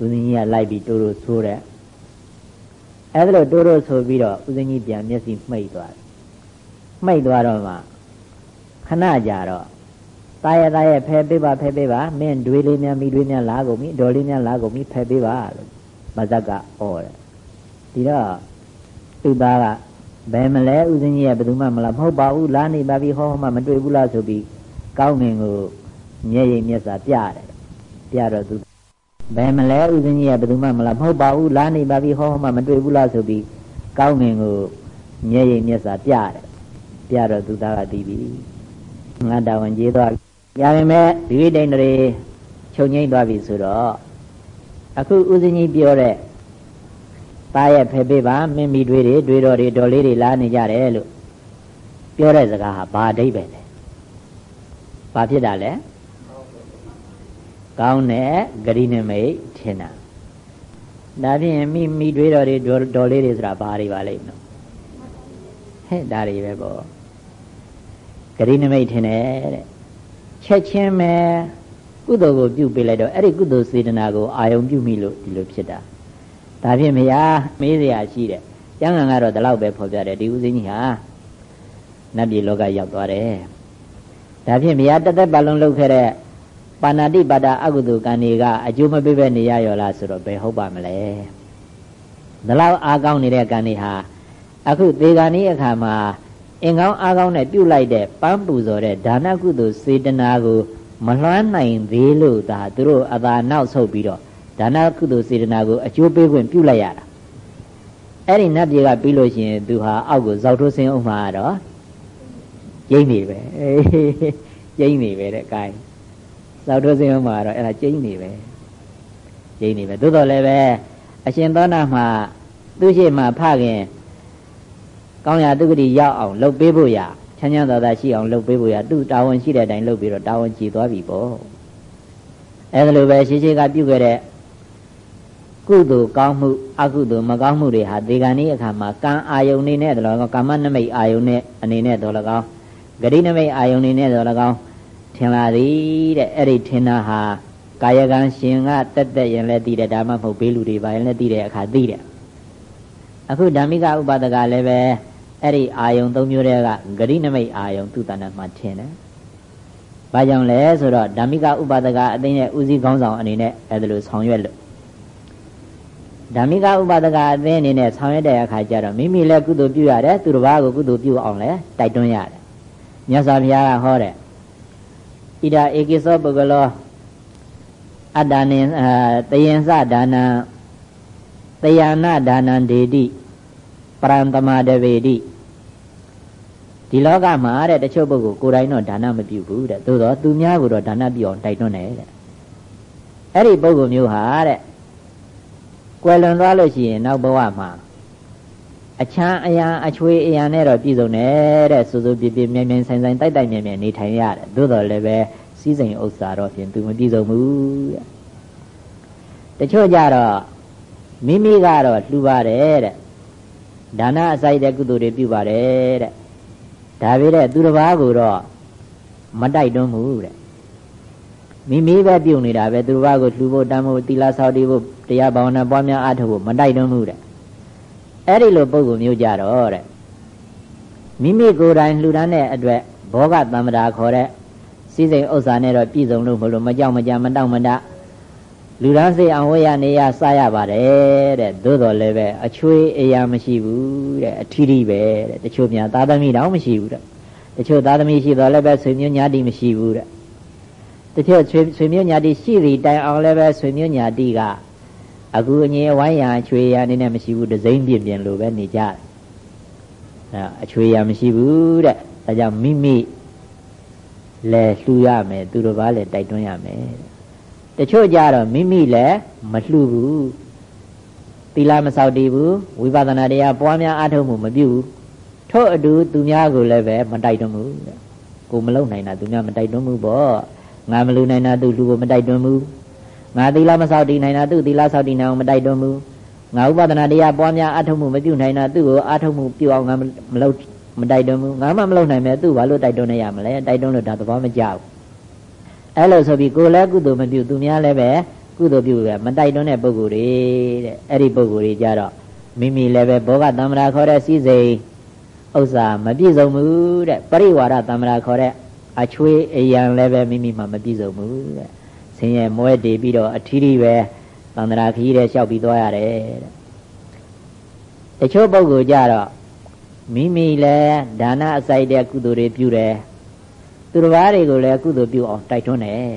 ဦးဇင်းကြီးကလိုက်ပြီးတိုးတိုးဆိုတဲ့အဲဒါလို့တိုးတိုးဆိုပြီးတော့ဦးဇင်းကြီးပြန်မျက်စိမှိတ်သွားတယ် မှိတ်သွားတော့မှခဏကြာတော့ตายရตายရဖဲပေးပါဖဲပေးပါမင်းတွေးလေးများမိတွေးများလာကုန်ပြီဒေါ်လေးများလာကုန်ပြီဖဲပေးပါလို့မဇက်ကဩတယ်ဒီတော့သူ့သားကဘယ်မလဲဥစဉ်ကြီးရဲ့ဘယ်သူမှမလားမဟုတ်ပါဘူးလာနေပါပြီဟောမှမတွေ့ဘူးလားဆိုပြီးကောင်းငင်ကိုမျက်ရည်မျက်စာပြတယ်ပြတော့သူဘယ်မလဲဥစဉ်ကြီးကဘယ်သူမှမလားမဟုတ်ပါဘူးလာနေပါပြီဟောမှမတွေ့ဘူးလားဆိုပြီးကောင်းငင်ကိုမျက်ရည်မျက်စာပြတယ် ပြတော့သူသားကသိပြီငါတာဝန်ကြီးသွားရပါမယ်ဒီဝိတိန်တွေချုပ်ငိမ့်သွားပြီဆိုတော့အခုဥစဉ်ကြီးပြောတဲ့သားရဲ့ဖေပေးပါမင်းမိတွေတွေတွေတော်တွေတော်လေးတွေလာနေကြတယ်လို့ပြောတဲ့စကားဟာဘာအဓိပ္ပာယ်လဲဘာဖြစ်တာလဲကောင်းတဲ့ဂရိနမိတ်ထင်တာဒါဖြင့်မိမိတွေးတော်တွေဒေါ်လေးတွေဆိုတာဘာတွေပါလိမ့်မလို့ဟဲ့ဒါတွေပဲပေါ့ ဂရိနမိတ်ထင်တယ်တဲ့ချက်ချင်းပဲကုသိုလ်ကိုပြုပေးလိုက်တော့အဲ့ဒီကုသိုလ်စေတနာကိုအာယုံပြုမိလို့ဒီလိုဖြစ်တာဒါဖြင့်မယားမေးစရာရှိတယ်ကျမ်းဂန်ကတော့ဒီလောက်ပဲဖော်ပြတယ်ဒီဥစဉ်ကြီးဟာနတ်ပြည်လောကရောက်သွားတယ်ဒါဖြင့်မယားတသက်ပတ်လုံးလုပ်ခဲ့တဲ့ပါဏာတိပါဒအကုသိုလ်ကံတွေကအကျိုးမပေးပဲနေရရောလားဆိုတော့ဘယ်ဟုတ်ပါမလဲဒီလောက်အားကောင်းနေတဲ့ကံတွေဟာအခုသေဂာနီးအခါမှာ အင်ကောင်းအားကောင်းနဲ့ပြုတ်လိုက်တဲ့ပန်းပူဇော်တဲ့ဒါနကုသိုလ်စေတနာကိုမလွှမ်းနိုင်သေးလို့ဒါသူတို့အသာနောက်ဆုတ်ပြီးတော့ဒါနကုသိုလ်စေတနာကိုအကျိုးပေးခွင့်ပြုလိုက်ရတာအဲ့ဒီနတ်ပြေကပြီးလို့ရှိရင်သူဟာအောက်ကိုဇောက်ထိုးစင်းအောင်မှာတော့ကျိမ့်နေပဲကျိမ့်နေပဲတဲ့ gain လောက်တော့စင်းမှာတော့အဲ့ဒါကျိန်းနေပဲကျိန်းနေပဲသို့တော်လည်းပဲအရှင်သောနာမှာသူရှိမှဖခင် ကောင်းရာသူကတိရောက်အောင်လှုပ်ပေးဖို့ရချမ်းချမ်းသာသာရှိအောင်လှုပ်ပေးဖို့ရသူတာဝန်ရှိတဲ့အတိုင်းလှုပ်ပြီးတော့တာဝန်ကြည်သွားပြီပေါ့အဲ့ဒါလိုပဲရှိရှိကပြုခဲ့တဲ့ကုသိုလ်ကောင်းမှုအကုသိုလ်မကောင်းမှုတွေဟာဒီကနေ့အခါမှာကံအာယုန်နေနဲ့တော်၎င်းကာမနမိတ်အာယုန်နဲ့အနေနဲ့တော်၎င်းဂရိနမိတ်အာယုန်နေနဲ့တော်၎င်းထင်လာသည်တဲ့အဲ့ဒီထင်တာဟာကာယကံရှင်ကတက်တက်ရင်လည်းသိတယ်ဒါမှမဟုတ်ဘေးလူတွေပါရင်လည်းသိတဲ့အခါသိတယ်အခုဓမ္မိကဥပဒကလည်းပဲ အဲ့ဒီအာယုံသုံးမျိုးတည်းကဂရိနမိတ်အာယုံသူတဏ္ဍမှာထင်တယ်ဘာကြောင့်လဲဆိုတော့ဓမ္မိကဥပါဒကအသိရဲ့ဦးစီးခေါင်းဆောင်အနေနဲ့အဲဒါလိုဆောင်ရွက်လို့ဓမ္မိကဥပါဒကအသိအနေနဲ့ဆောင်ရွက်တဲ့အခါကျတော့မိမိလည်းကုသိုလ်ပြုရတယ်သူတစ်ပါးကိုကုသိုလ်ပြုအောင်လည်းတိုက်တွန်းရတယ်မြတ်စွာဘုရားကဟောတယ်ဣဒာဧကိသောပုဂ္ဂလောအတ္တနိတယင်္စဒါနံတယနာဒါနံဒေတိပရံတမတဝေတိ ဒီလောကမှာတဲ့တချို့ပုဂ္ဂိုလ်ကိုယ်တိုင်တော့ဒါနမပြုဘူးတဲ့သို့တော့သူများကိုတော့ဒါနပြုအောင်တိုက်တွန်းတယ်တဲ့အဲ့ဒီပုဂ္ဂိုလ်မျိုးဟာတဲ့ကွယ်လွန်သွားလို့ရှိရင်နောက်ဘဝမှာအချမ်းအရာအချွေအရာနဲ့တော့ပြည်စုံတယ်တဲ့စူးစူးပြပြမြဲမြဲဆိုင်ဆိုင်တိုက်တိုက်မြဲမြဲနေထိုင်ရတယ်သို့တော်လည်းပဲစည်းစိမ်ဥစ္စာတော့ဖြင့်သူမပြည်စုံဘူးတဲ့တချို့ကြတော့မိမိကတော့လှူပါတယ်တဲ့ဒါနအစိုက်တဲ့ကုသိုလ်တွေပြုပါတယ်တဲ့ ဒါပေမဲ့သူတစ်ပါးကိုတော့မတိုက်တွန်းဘူးတဲ့မိမိပဲပြုတ်နေတာပဲသူတစ်ပါးကိုလှူဖို့တမ်းဖို့သီလဆောက်တည်ဖို့တရားဘာဝနာပွားများအားထုတ်ဖို့မတိုက်တွန်းဘူးတဲ့အဲ့ဒီလိုပုံကိုမျိုးကြတော့တဲ့မိမိကိုယ်တိုင်လှူဒန်းတဲ့အတွက်ဘောဂတမ္မတာခေါ်တဲ့စည်းစိမ်ဥစ္စာနဲ့တော့ပြည့်စုံလို့မလို့မကြောက်မကြမတောင့်မတ လူဒန်းစိတ်အောင်ဝရနေရစားရပါတယ်တဲ့သို့တော်လည်းပဲအချွေးအရာမရှိဘူးတဲ့အထီးထီးပဲတဲ့တချို့များသားသမီးတောင်မရှိဘူးတဲ့တချို့သားသမီးရှိတော်လည်းပဲဆွေမျိုးညာတိမရှိဘူးတဲ့တချို့ဆွေမျိုးညာတိရှိသည့်တိုင်အောင်လည်းပဲဆွေမျိုးညာတိကအခုအငြင်းဝိုင်းရချွေရအနေနဲ့မရှိဘူးဒစိမ့်ပြင်းပြင်းလိုပဲနေကြတယ်အဲအချွေရမရှိဘူးတဲ့ဒါကြောင့်မိမိလဲလှူရမယ်သူတို့ဘာလဲတိုက်တွန်းရမယ်တဲ့ တချို့ကြတော့မိမိလည်းမလှဘူးသီလမဆောက်တည်ဘူးဝိပဿနာတရားပွားများအားထုတ်မှုမပြုဘူးထို့အတူသူများကိုလည်းပဲမတိုက်တွန်းဘူးကိုမလုံနိုင်တာသူများမတိုက်တွန်းဘူးပေါ့ငါမလူနိုင်တာသူလူကိုမတိုက်တွန်းဘူးငါသီလမဆောက်တည်နိုင်တာသူသီလဆောက်တည်နိုင်အောင်မတိုက်တွန်းဘူးငါဥပဒနာတရားပွားများအားထုတ်မှုမပြုနိုင်တာသူ့ကိုအားထုတ်မှုပြုအောင်ငါမလုပ်မတိုက်တွန်းဘူးငါမှမလုပ်နိုင်မဲ့သူ့ဘာလို့တိုက်တွန်းနေရမလဲတိုက်တွန်းလို့ဒါသဘောမကျဘူး အဲ့လိုဆိုပြီးကိုယ်လည်းကုသိုလ်မပြုသူများလည်းပဲကုသိုလ်ပြုပဲမတိုက်တွန်းတဲ့ပုဂ္ဂိုလ်တွေတဲ့အဲ့ဒီပုဂ္ဂိုလ်တွေကြတော့မိမိလည်းပဲဘောဂတမ္မာခေါ်တဲ့စီစိန်ဥစ္စာမပြည့်စုံဘူးတဲ့ပရိဝါဒတမ္မာခေါ်တဲ့အချွေးအယံလည်းပဲမိမိမှမပြည့်စုံဘူးတဲ့ဆင်းရဲမွဲတည်ပြီးတော့အထီးထီးပဲတန္တရာခီးတဲ့လျှောက်ပြီးသွားရတယ်တဲ့တချို့ပုဂ္ဂိုလ်ကြတော့မိမိလည်းဒါနအစိုက်တဲ့ကုသိုလ်တွေပြုတယ် သူတစ်ပါးတွေကိုလည်းကုသိုလ်ပြုအောင်တိုက်တွန်းတယ်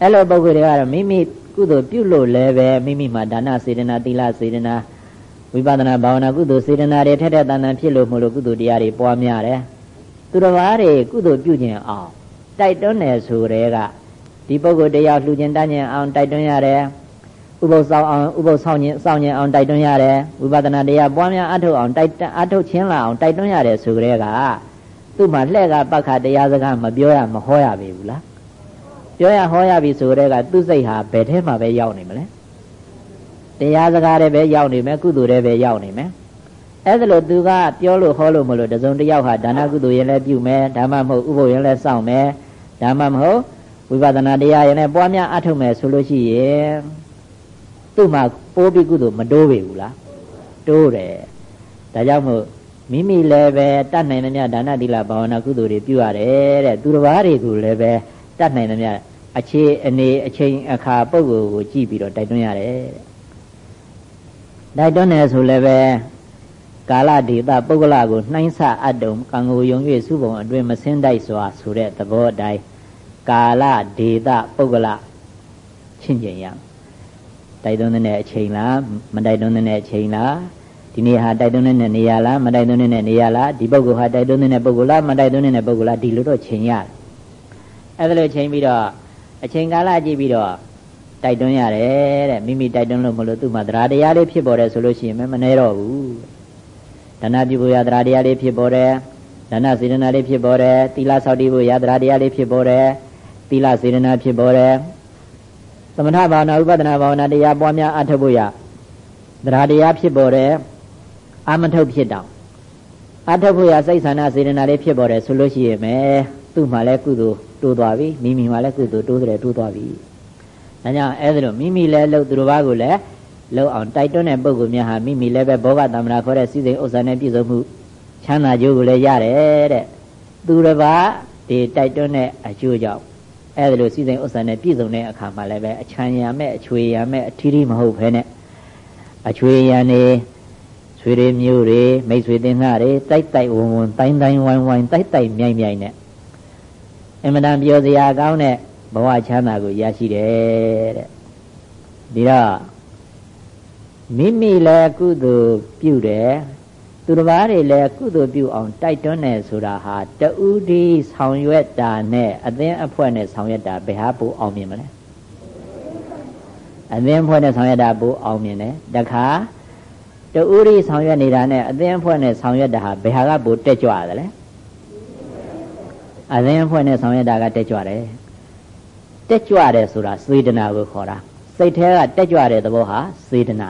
အဲ့လိုပုဂ္ဂိုလ်တွေကတော့မိမိကုသိုလ်ပြုလို့လည်းပဲမိမိမှာဒါနစေတနာသီလစေတနာဝိပဿနာဘာဝနာကုသိုလ်စေတနာတွေထက်ထက်တန်တန်ဖြစ်လို့မလို့ကုသိုလ်တရားတွေပွားများတယ်သူတစ်ပါးတွေကုသိုလ်ပြုခြင်းအောင်တိုက်တွန်းတယ်ဆိုတဲ့ကဒီပုဂ္ဂိုလ်တရားလှူခြင်းတန်းခြင်းအောင်တိုက်တွန်းရတယ်ဥပုသ်ဆောင်အောင်ဥပုသ်ဆောင်ခြင်းစောင့်ခြင်းအောင်တိုက်တွန်းရတယ်ဝိပဿနာတရားပွားများအထုတ်အောင်တိုက်အထုတ်ခြင်းလာအောင်တိုက်တွန်းရတယ်ဆိုကြတဲ့က သူ့မှာလှဲ့ကပတ်ခါတရားစကားမပြောရမဟောရပြီဘူးလားပြောရဟောရပြီဆိုတဲ့ကသူ့စိတ်ဟာဘယ်ထဲမှာပဲရောက်နေမလဲတရားစကားတွေပဲရောက်နေမယ်ကုသိုလ်တွေပဲရောက်နေမယ်အဲ့ဒါလို့သူကပြောလို့ဟောလို့မလို့တစုံတစ်ယောက်ဟာဒါနကုသိုလ်ရင်လည်းပြုမယ်ဒါမှမဟုတ်ဥပုပ်ရင်လည်းစောင့်မယ်ဒါမှမဟုတ်ဝိပဿနာတရားရင်လည်းပွားများအထုတ်မယ်ဆိုလို့ရှိရင်သူ့မှာပိုးပြီးကုသိုလ်မတိုးပေဘူးလားတိုးတယ်ဒါကြောင့်မို့ မိမိလည်းပဲတတ်နိုင်သမျှဒါနသီလဘာဝနာကုသိုလ်တွေပြုရတယ်တဲ့သူတစ်ပါးတွေကိုလည်းပဲတတ်နိုင်သမျှအခြေအနေအချိန်အခါပုံကိုကိုကြည့်ပြီးတော့တိုက်တွန်းရတယ်တဲ့တိုက်တွန်းတယ်ဆိုလည်းပဲကာလဒေသပုဂ္ဂလကိုနှိုင်းဆအပ်တုံကံကိုယုံ၍စုပုံအတွင်မစင်းတိုက်စွာဆိုတဲ့သဘောအတိုင်းကာလဒေသပုဂ္ဂလချင်းကျင်ရတိုက်တွန်းတဲ့အချိန်လားမတိုက်တွန်းတဲ့အချိန်လား ဒီနေ့ဟာတိုက်တွန်းတဲ့နေရာလားမတိုက်တွန်းတဲ့နေရာလားဒီပုဂ္ဂိုလ်ဟာတိုက်တွန်းတဲ့ပုဂ္ဂိုလ်လားမတိုက်တွန်းတဲ့ပုဂ္ဂိုလ်လားဒီလိုတော့ချိန်ရတယ်အဲ့ဒါလိုချိန်ပြီးတော့အချိန်ကာလကြည့်ပြီးတော့တိုက်တွန်းရတယ်တဲ့မိမိတိုက်တွန်းလို့မလို့သူ့မှာတရားတရားလေးဖြစ်ပေါ်တယ်ဆိုလို့ရှိရင်မနေတော့ဘူးဒါနပြုဖို့ရတရားတရားလေးဖြစ်ပေါ်တယ်ဒါနစေတနာလေးဖြစ်ပေါ်တယ်သီလဆောက်တည်ဖို့ရတရားတရားလေးဖြစ်ပေါ်တယ်သီလစေတနာဖြစ်ပေါ်တယ်သမထဘာဝနာဥပဒနာဘာဝနာတရားပွားများအထောက်ဖို့ရတရားတရားဖြစ်ပေါ်တယ် အာမထုတ်ဖြစ်တောင်အထုတ်ဖို့ရစိတ်ဆန္ဒစေတနာလေးဖြစ်ပေါ်တယ်ဆိုလို့ရှိရင်မယ်သူ့မှာလည်းကုသိုလ်တိုးသွားပြီမိမိမှာလည်းကုသိုလ်တိုးတယ်တိုးသွားပြီဒါကြောင့်အဲ့ဒါလို့မိမိလည်းလှုပ်သူတစ်ပါးကိုလည်းလှုပ်အောင်တိုက်တွန်းတဲ့ပုဂ္ဂိုလ်များဟာမိမိလည်းပဲဘောဂတမ္မာခေါ်တဲ့စိစိမ်ဥစ္စာနဲ့ပြည့်စုံမှုချမ်းသာကြိုးကိုလည်းရတယ်တဲ့သူတစ်ပါးဒီတိုက်တွန်းတဲ့အကျိုးကြောင့်အဲ့ဒါလိုစီစဉ်ဥစ္စာနဲ့ပြည့်စုံတဲ့အခါမှာလည်းပဲအချမ်းရမဲ့အချွေရမဲ့အထီးထီးမဟုတ်ဘဲနဲ့အချွေရနေ ဆွေတွေမျိုးတွေမိတ်ဆွေတင်ငှတွေတိုက်တိုက်ဝုံဝုံတိုင်းတိုင်းဝိုင်းဝိုင်းတိုက်တိုက်မြိုင်မြိုင်နဲ့အမှန်တန်ပြောစရာကောင်းတဲ့ဘဝချမ်းသာကိုရရှိတယ်တဲ့ဒီတော့မိမိလည်းကုသိုလ်ပြုတယ်သူတစ်ပါးတွေလည်းကုသိုလ်ပြုအောင်တိုက်တွန်းတယ်ဆိုတာဟာတူးဒီဆောင်ရွက်တာနဲ့အသင်းအဖွဲ့နဲ့ဆောင်ရွက်တာဘယ်ဟာပိုအောင်မြင်မလဲအသင်းအဖွဲ့နဲ့ဆောင်ရွက်တာပိုအောင်မြင်တယ်တခါ တူးဒီဆောင်ရွက်နေတာနဲ့အသင်းအဖွဲ့နဲ့ဆောင်ရွက်တာဟာဘယ်ဟာကပိုတက်ကြွတယ်လဲအသင်းအဖွဲ့နဲ့ဆောင်ရွက်တာကတက်ကြွတယ်တက်ကြွတယ်ဆိုတာစေတနာကိုခေါ်တာစိတ်ထဲကတက်ကြွတဲ့သဘောဟာစေတနာ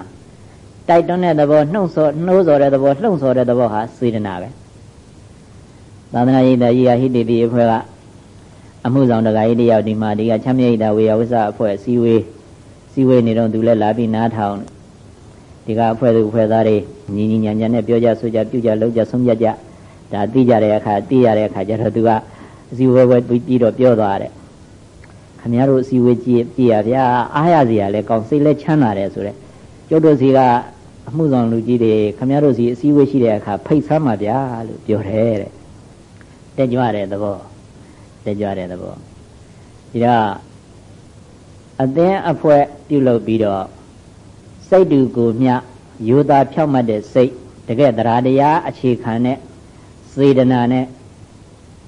တိုက်တွန်းတဲ့သဘောနှုတ်ဆော်နှိုးဆော်တဲ့သဘောလှုံ့ဆော်တဲ့သဘောဟာစေတနာပဲသာသနာ့ရေးတာကြီးဟာဟိတိတိအဖွဲ့ကအမှုဆောင်တကာကြီးတယောက်ဒီမှာဒီကချမ်းမြေ့တာဝေယဝိဆအဖွဲ့စီဝေးစီဝေးနေတော့သူလည်းလာပြီးနားထောင် ဒီကအဖွဲ့သူအဖွဲ့သားတွေညီညီညာညာနဲ့ပြောကြဆိုကြပြုကြလုပ်ကြဆုံးဖြတ်ကြဒါသိကြတဲ့အခါသိရတဲ့အခါကျတော့သူကအစီဝဲဝဲပြီးတော့ပြောသွားတယ်ခမရတို့အစီဝေးကြည့်ကြည့်ရဗျာအားရစရာလဲကောင်းစိတ်လဲချမ်းသာတယ်ဆိုတဲ့ကျုပ်တို့စီကအမှုဆောင်လူကြီးတွေခမရတို့စီအစည်းအဝေးရှိတဲ့အခါဖိတ်ဆမ်းပါဗျာလို့ပြောတယ်တဲ့တက်ကြွတဲ့သဘောတက်ကြွတဲ့သဘောဒီတော့အသင်းအဖွဲ့ပြုလုပ်ပြီးတော့ စိတ်တူကိုမြယူသားဖြောက်မှတ်တဲ့စိတ်တကယ်တရားတရားအခြေခံတဲ့စေတနာနဲ့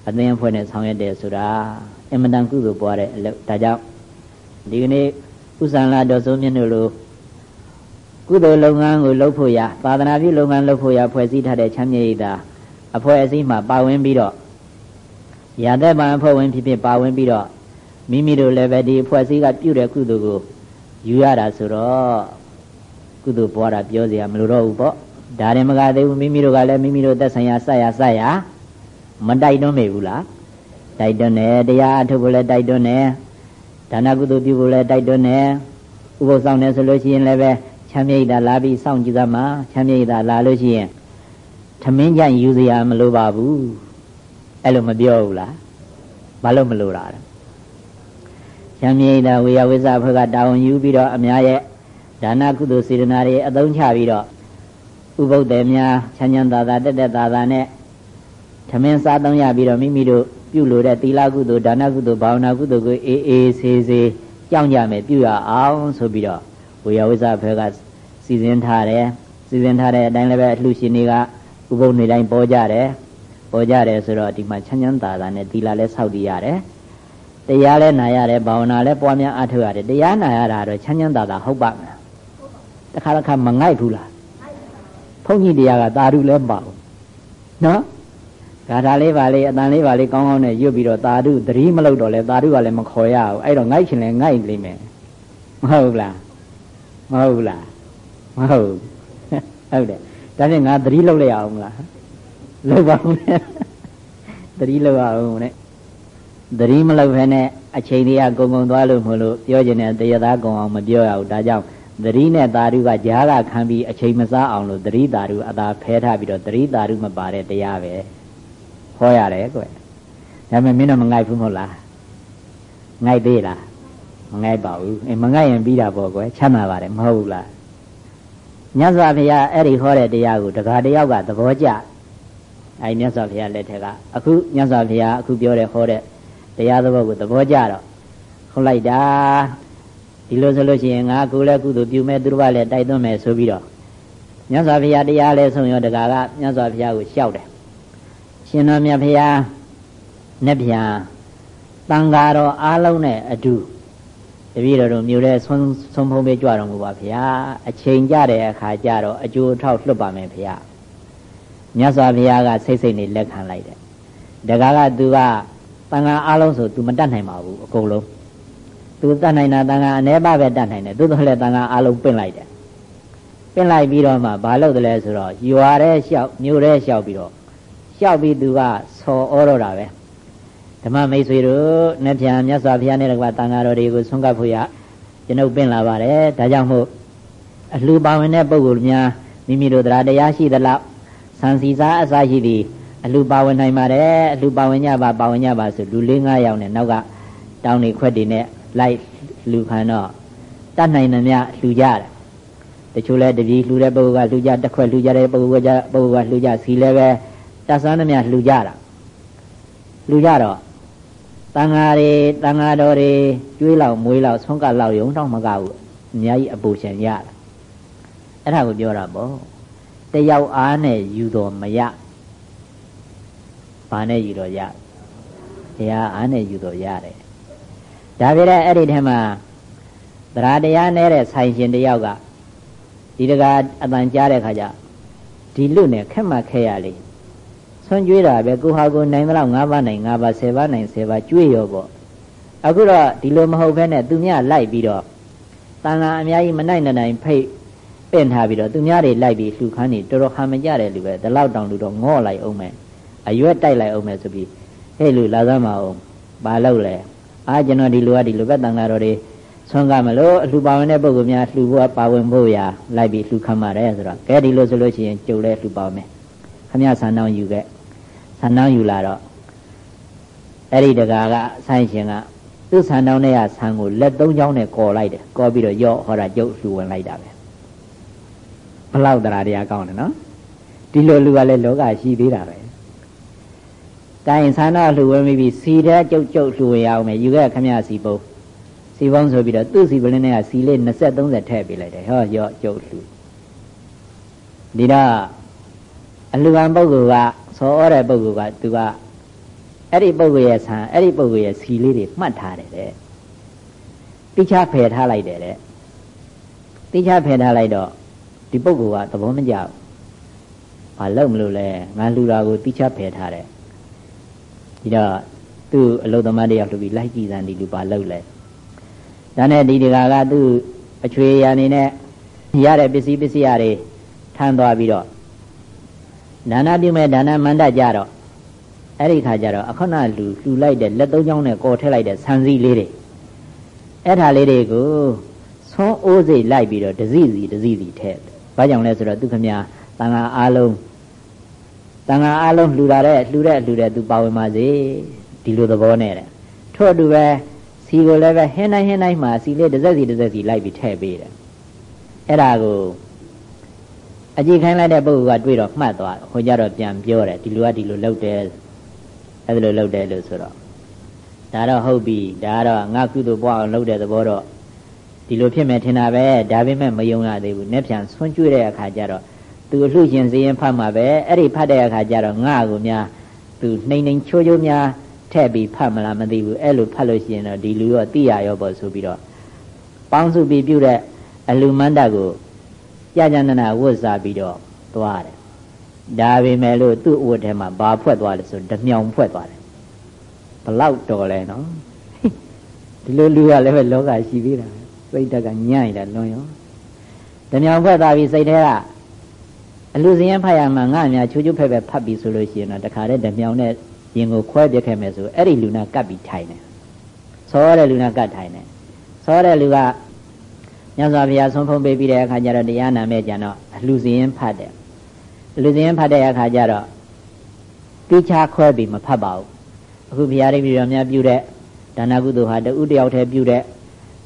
အသင်းအဖွဲ့နဲ့ဆောင်ရွက်တယ်ဆိုတာအင်မတန်ကုသိုလ်ပွားတဲ့အလုပ်ဒါကြောင့်ဒီကနေ့ဥစ္စာလာတော်စိုးမြင့်တို့လိုကုသိုလ်လုပ်ငန်းကိုလုပ်ဖို့ရသာသနာပြုလုပ်ငန်းလုပ်ဖို့ရဖွဲ့စည်းထားတဲ့ချမ်းမြေ့တာအဖွဲ့အစည်းမှာပါဝင်ပြီးတော့ရတဲ့ပံအဖွဲ့ဝင်ဖြစ်ဖြစ်ပါဝင်ပြီးတော့မိမိတို့လည်းပဲဒီအဖွဲ့အစည်းကပြုတဲ့ကုသိုလ်ကိုယူရတာဆိုတော့ ကုသိုလ်ပွားတာပြောစရာမလိုတော့ဘူးပေါ့ဒါရင်မကသေးဘူးမိမိတို့ကလည်းမိမိတို့သက်ဆိုင်ရာဆက်ရဆက်ရမတိုက်တွန်းမိဘူးလားတိုက်တွန်းတယ်တရားအထုတ်ဖို့လည်းတိုက်တွန်းတယ်ဒါနကုသိုလ်ပြုဖို့လည်းတိုက်တွန်းတယ်ဥပုသ်ဆောင်တယ်ဆိုလို့ရှိရင်လည်းပဲချမ်းမြေ့တာလာပြီးစောင့်ကြည့်သမှာချမ်းမြေ့တာလာလို့ရှိရင်ထမင်းကြိုင်ယူစရာမလိုပါဘူးအဲ့လိုမပြောဘူးလားဘာလို့မလိုတာလဲချမ်းမြေ့တာဝေယဝိဇ္ဇဘုကတာဝန်ယူပြီးတော့အများရဲ့ ဒါနကုသိုလ်စေတနာတွေအသုံးချပြီးတော့ဥပုပ်တယ်များချမ်းချမ်းသာသာတက်တက်သာသာနဲ့ထမင်းစားသုံးရပြီးတော့မိမိတို့ပြုလို့တဲ့သီလကုသိုလ်ဒါနကုသိုလ်ဘာဝနာကုသိုလ်ကိုအေးအေးဆေးဆေးကြောင်းကြမယ်ပြုရအောင်ဆိုပြီးတော့ဝေယဝိဇ္ဇဘက်ကစီစဉ်ထားတယ်စီစဉ်ထားတဲ့အတိုင်းလည်းပဲအလှရှင်တွေကဥပုပ်နေတိုင်းပေါ်ကြတယ်ပေါ်ကြတယ်ဆိုတော့ဒီမှာချမ်းချမ်းသာသာနဲ့သီလလည်းဆောက်တည်ရတယ်တရားလည်းနာရတယ်ဘာဝနာလည်းပွားများအားထုတ်ရတယ်တရားနာရတာတော့ချမ်းချမ်းသာသာဟုတ်ပါမလား တခါတခါမငိုက်ဘူးလားဘုန်းကြီးတရားကသာဓုလည်းမပါဘူးနော်ဂါထာလေးပါလေးအတန်လေးပါလေးကောင်းကောင်းနဲ့ရွတ်ပြီးတော့သာဓုသတိမလုပ်တော့လဲသာဓုကလည်းမခေါ်ရဘူးအဲ့တော့ငိုက်ချင်လဲငိုက်လိမ့်မယ်မဟုတ်လားမဟုတ်လားမဟုတ်ဟုတ်တယ်ဒါနဲ့ငါသတိလုပ်လိုက်အောင်လားလုပ်ပါဦးနဲ့သတိလုပ်အောင်နဲ့သတိမလုပ်ဖ ೇನೆ အချိန်လေးကဂုံဂုံသွားလို့မလို့ပြောကျင်တဲ့တရားသားကုံအောင်မပြောရဘူးဒါကြောင့် သတိနဲ့သာဓုကကြားကခံပြီးအချိန်မစားအောင်လို့သတိသာဓုအသာဖဲထားပြီးတော့သတိသာဓုမပါတဲ့တရားပဲဟောရတယ်ကွဒါပေမဲ့မင်းတော့မငိုက်ဘူးမဟုတ်လားငိုက်သေးလားမငိုက်ပါဘူးအဲမငိုက်ရင်ပြီးတာပေါ့ကွယ်ချမ်းသာပါတယ်မဟုတ်ဘူးလားမြတ်စွာဘုရားအဲ့ဒီဟောတဲ့တရားကိုတခါတယောက်ကသဘောကျအဲ့မြတ်စွာဘုရားလက်ထက်ကအခုမြတ်စွာဘုရားအခုပြောတဲ့ဟောတဲ့တရားသဘောကိုသဘောကျတော့ဟုတ်လိုက်တာ ဒီလိုဆိုလို့ရှိရင်ငါကိုယ်လည်းကုသိုလ်ပြုမယ်သူတို့ကလည်းတိုက်သွင်းမယ်ဆိုပြီးတော့မြတ်စွာဘုရားတရားလဲဆုံးရောတကာကမြတ်စွာဘုရားကိုလျှောက်တယ်ရှင်တော်မြတ်ဘုရားနဲ့ဗျာတန်ဃာတော်အားလုံးနဲ့အတူတပည့်တော်တို့မြို့ထဲဆုံးဆုံးဖုံးပေးကြတော်မူပါဗျာအချိန်ကြတဲ့အခါကျတော့အကျိုးထောက်လွတ်ပါမယ်ဗျာမြတ်စွာဘုရားကစိတ်စိတ်နဲ့လက်ခံလိုက်တယ်တကားကသူကတန်ခါအားလုံးဆို तू မတတ်နိုင်ပါဘူးအကုန်လုံး तू တတ်နိုင်တာတန်ခါအနေပါပဲတတ်နိုင်တယ်သို့တော်လည်းတန်ခါအားလုံးပင့်လိုက်တယ်ပင့်လိုက်ပြီးတော့မှဘာလုပ်တယ်လဲဆိုတော့ရွာတဲ့လျှောက်မြို့တဲ့လျှောက်ပြီးတော့လျှောက်ပြီးသူကဆော်ဩတော့တာပဲဓမ္မမိတ်ဆွေတို့နဲ့ပြန်မြတ်စွာဘုရားနဲ့တကွာတန်ဃာတော်တွေကိုဆွမ်းကပ်ဖို့ရကျွန်ုပ်ပင့်လာပါတယ်ဒါကြောင့်မို့အလှူပါဝင်တဲ့ပုဂ္ဂိုလ်များမိမိတို့တရားတရားရှိသလောက်ဆံစီစားအစရှိသည်အလူပါဝင်နိုင်ပါတယ်အလူပါဝင်ကြပါပါဝင်ကြပါဆိုလူလေး၅ယောက်နဲ့နောက်ကတောင်းနေခွက်တွေနဲ့ လိုက်လူခံတော့တတ်နိုင်သမျှလူကြတယ်တချို့လဲတပြည်လှူတဲ့ပုဂ္ဂိုလ်ကလှူကြတစ်ခွက်လှူကြတဲ့ပုဂ္ဂိုလ်ကပုဂ္ဂိုလ်ကလှူကြစီလဲပဲတတ်ဆန်းသမျှလှူကြတာလှူကြတော့တန်ဃာတွေတန်ဃာတော်တွေကျွေးလောက်မွေးလောက်ဆုံးကလောက်ယုံတော့မကဘူးအများကြီးအပူရှင်ရတာအဲ့ဒါကိုပြောတာပေါ့တယောက်အားနဲ့ယူတော်မရဘာနဲ့ယူတော်ရတရားအားနဲ့ယူတော်ရတယ် ဒါပြတဲ့အဲ့ဒီထဲမှာတရားတရားနဲ့တဲ့ဆိုင်ရှင်တယောက်ကဒီတကအတန်ကြားတဲ့ခါကျဒီလွတ်နဲ့ခက်မှခဲရလေဆွန့်ကြွေးတာပဲကိုဟာကိုနိုင်တော့၅ပါးနိုင်၅ပါး၁၀ပါးနိုင်၁၀ပါးကြွေးရောပေါ့အခုတော့ဒီလိုမဟုတ်ဘဲနဲ့သူများလိုက်ပြီးတော့တန်ခါအများကြီးမနိုင်နိုင်ဖိတ်ပင့်ထားပြီးတော့သူများတွေလိုက်ပြီးလှူခန်းနေတော်တော်ခံမကြတဲ့လူပဲဒီလောက်တောင်လူတော့ငေါ့လိုက်အောင်မယ်အရွက်တိုက်လိုက်အောင်မယ်ဆိုပြီးဟဲ့လူလာသမ်းမအောင်ပါလို့လဲ အာကျွန်တော်ဒီလူကဒီလူပဲတန်ခါတော်တွေဆွမ်းကမလို့အလှပါဝင်တဲ့ပုဂ္ဂိုလ်များလှူဖို့ပါဝင်ဖို့ရာလိုက်ပြီးလှူခံပါတယ်ဆိုတော့ကဲဒီလိုဆိုလို့ရှိရင်ကြုံလဲလှူပါမယ်ခမရဆန်တောင်းယူခဲ့ဆန်တောင်းယူလာတော့အဲ့ဒီတကာကဆိုင်ရှင်ကသူ့ဆန်တောင်းတဲ့ကဆန်ကိုလက်သုံးချောင်းနဲ့ကော်လိုက်တယ်ကော်ပြီးတော့ရော့ဟောတာကျုပ်လှူဝင်လိုက်တာပဲဘလောက်တရားတရားကောင်းတယ်နော်ဒီလိုလူကလည်းလောကရှိသေးတာပဲ ကိုင်ဆန္ဒလှူဝင်ပြီးစီတဲ့ကျုပ်ကျုပ်လှူဝင်ရအောင်မယ်ယူခဲ့ခမရစီပုံစီပေါင်းဆိုပြီးတော့သူ့စီပလင်းနဲ့ကစီလေး20 30ထည့်ပေးလိုက်တယ်ဟောရော့ကျုပ်လှူဒီတော့အလူကံပုဂ္ဂိုလ်ကဆောဩတဲ့ပုဂ္ဂိုလ်ကသူကအဲ့ဒီပုဂ္ဂိုလ်ရဲ့ဆံအဲ့ဒီပုဂ္ဂိုလ်ရဲ့စီလေးတွေမှတ်ထားတယ်တဲ့တိချဖယ်ထားလိုက်တယ်တဲ့တိချဖယ်ထားလိုက်တော့ဒီပုဂ္ဂိုလ်ကသဘောမကျဘူးဘာလို့မလို့လဲငါလူတာကိုတိချဖယ်ထားတယ် ဒီတော့သူ့အလုသမားတယောက်လူပြီးလိုက်ကြည့်စမ်းဒီလူဘာလုပ်လဲဒါနဲ့ဒီတကာကသူ့အချွေရအနေနဲ့ရတဲ့ပစ္စည်းပစ္စည်းရတွေထမ်းသွားပြီးတော့ဒါနပြုမဲ့ဒါနမန္တကြတော့အဲ့ဒီခါကျတော့အခဏလူလှူလိုက်တဲ့လက်သုံးချောင်းနဲ့ကော်ထည့်လိုက်တဲ့ဆန်စည်းလေးတွေအဲ့ဒါလေးတွေကိုဆွန်းအိုးစိတ်လိုက်ပြီးတော့ဒစီစီဒစီစီထည့်ဘာကြောင့်လဲဆိုတော့သူခမညာတန်ခါအားလုံး တန်ခါအားလုံးလှူတာတဲ့လှူတဲ့လှူတဲ့သူပါဝင်ပါစေဒီလိုသဘောနဲ့တဲ့ထို့အတူပဲစီကိုလည်းပဲဟင်းတိုင်းဟင်းတိုင်းမှာစီလေးတစ်စက်စီတစ်စက်စီလိုက်ပြီးထည့်ပေးတယ်အဲ့ဒါကိုအကြည့်ခိုင်းလိုက်တဲ့ပုဂ္ဂိုလ်ကတွေ့တော့မှတ်သွားဟိုကြတော့ပြန်ပြောတယ်ဒီလိုကဒီလိုလုပ်တယ်အဲ့ဒါလိုလုပ်တယ်လို့ဆိုတော့ဒါတော့ဟုတ်ပြီဒါကတော့ငါကုသိုလ်ပွားအောင်လုပ်တဲ့သဘောတော့ဒီလိုဖြစ်မယ်ထင်တာပဲဒါပေမဲ့မယုံရသေးဘူးနဲ့ပြန်ဆွန့်ကျွေးတဲ့အခါကျတော့ သူအလှရှင်စည်ရင်ဖတ်မှာပဲအဲ့ဒီဖတ်တဲ့အခါကျတော့ငါ့ကိုများသူနှိမ့်နှိမ့်ချိုးချိုးများထည့်ပြီးဖတ်မလားမသိဘူးအဲ့လိုဖတ်လို့ရှိရင်တော့ဒီလူရောသိရရောပေါ့ဆိုပြီးတော့ပေါင်းစုပြီးပြုတဲ့အလူမန္တကိုကြာကြာနာနာဝတ်စားပြီးတော့သွားတယ်ဒါပေမဲ့လို့သူ့အဝတ်ထဲမှာဘာဖွက်သွားလဲဆိုဓမြောင်ဖွက်သွားတယ်ဘလောက်တော်လဲနော်ဒီလိုလူကလည်းပဲလောကရှိသေးတာစိတ်တက်ကညံ့နေတာလွန်ရောဓမြောင်ဖွက်သွားပြီးစိတ်ထဲက အလူစရင်ဖတ်ရမှာငါအများချူချူဖက်ဖက်ဖတ်ပြီးဆိုလို့ရှိရင်တော့တခါတည်းဓမြောင်နဲ့ရင်ကိုခွဲပြခဲ့မယ်ဆိုအဲ့ဒီလူနာကပ်ပြီးထိုင်တယ်ဆောတဲ့လူနာကပ်ထိုင်တယ်ဆောတဲ့လူကမြတ်စွာဘုရားဆုံးဖုံးပေးပြီးတဲ့အခါကျတော့တရားနာမဲ့ကြတော့အလှစင်းဖတ်တယ်အလှစင်းဖတ်တဲ့အခါကျတော့တိချခွဲပြီးမဖတ်ပါဘူးအခုဘုရားရိပ်ပြီးတော့များပြုတဲ့ဒါနကုသိုလ်ဟာတူတယောက်တည်းပြုတဲ့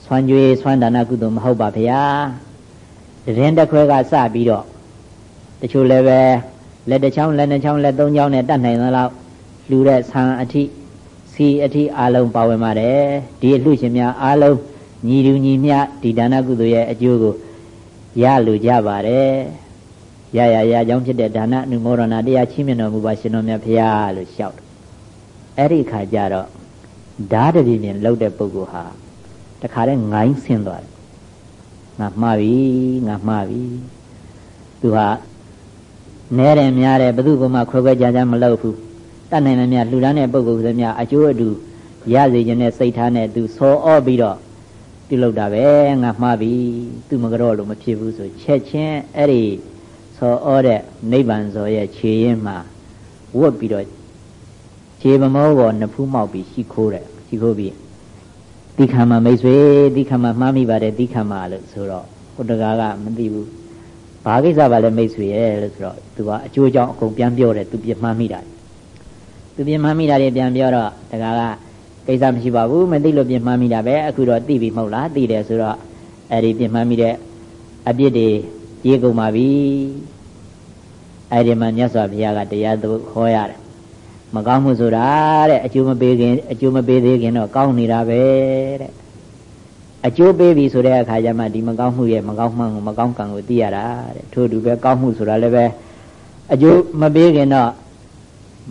ဆွမ်းကြွေးဆွမ်းဒါနကုသိုလ်မဟုတ်ပါဗျာတရင်တစ်ခွဲကစပြီးတော့ တချို့လည်းပဲလက်တစ်ချောင်းလက်နှစ်ချောင်းလက်သုံးချောင်းနဲ့တတ်နိုင်သလောက်လှူတဲ့ဆံအထိစီအထိအလုံးပါဝင်ပါတယ်ဒီအလှရှင်များအလုံးညီတူညီမျှဒီဒါနကုသိုလ်ရဲ့အကျိုးကိုရလူကြပါတယ်ရရရအကြောင်းဖြစ်တဲ့ဒါနအနုမောဒနာတရားချီးမြှင့်တော်မူပါရှင်တော်မြတ်ဖရာလို့လျှောက်တယ်အဲ့ဒီခါကျတော့ဓာတတိမြင်လှုပ်တဲ့ပုဂ္ဂိုလ်ဟာတခါတည်းငိုင်းဆင်းသွားတယ်ငါမှားပြီငါမှားပြီသူဟာ နဲတယ်များတယ်ဘသူကမှခွဲခွဲကြကြမလုပ်ဘူးတတ်နိုင်တယ်များလှူဒန်းတဲ့ပုဂ္ဂိုလ်တွေများအကျိုးအတူရစေခြင်းနဲ့စိတ်ထားနဲ့သူဆောအောပြီးတော့ပြုလုပ်တာပဲငါမှားပြီသူမကြောလို့မဖြစ်ဘူးဆိုချက်ချင်းအဲ့ဒီဆောဩတဲ့နိဗ္ဗာန်ဇော်ရဲ့ခြေရင်းမှာဝတ်ပြီးတော့ခြေမမောပေါ်နဖူးမောက်ပြီးရှိခိုးတယ်ရှိခိုးပြီးတိခါမမိတ်ဆွေတိခါမမှားမိပါတယ်တိခါမလို့ဆိုတော့ဟိုတကားကမသိဘူး ဘာကိစ္စပါလဲမိတ်ဆွေရဲ့လို့ဆိုတော့သူကအကျိုးကြောင့်အကုန်ပြန်ပြောတယ်သူပြမှားမိတာသူပြင်မှန်းမိတာတွေပြန်ပြောတော့တကားကကိစ္စမရှိပါဘူးမသိလို့ပြင်မှန်းမိတာပဲအခုတော့သိပြီမဟုတ်လားသိတယ်ဆိုတော့အဲ့ဒီပြင်မှန်းမိတဲ့အပြစ်တွေပြေကုန်ပါပြီအဲ့ဒီမှာမြတ်စွာဘုရားကတရားသူဟောရတယ်မကောင်းမှုဆိုတာတဲ့အကျိုးမပေးခင်အကျိုးမပေးသေးခင်တော့ကောင်းနေတာပဲတဲ့ အကျိုးပေးပြီဆိုတဲ့အခါကျမှဒီမကောင်းမှုရဲ့မကောင်းမှန်ကိုမကောင်းကံကိုသိရတာတဲ့ထို့တူပဲကောင်းမှုဆိုတာလည်းပဲအကျိုးမပေးခင်တော့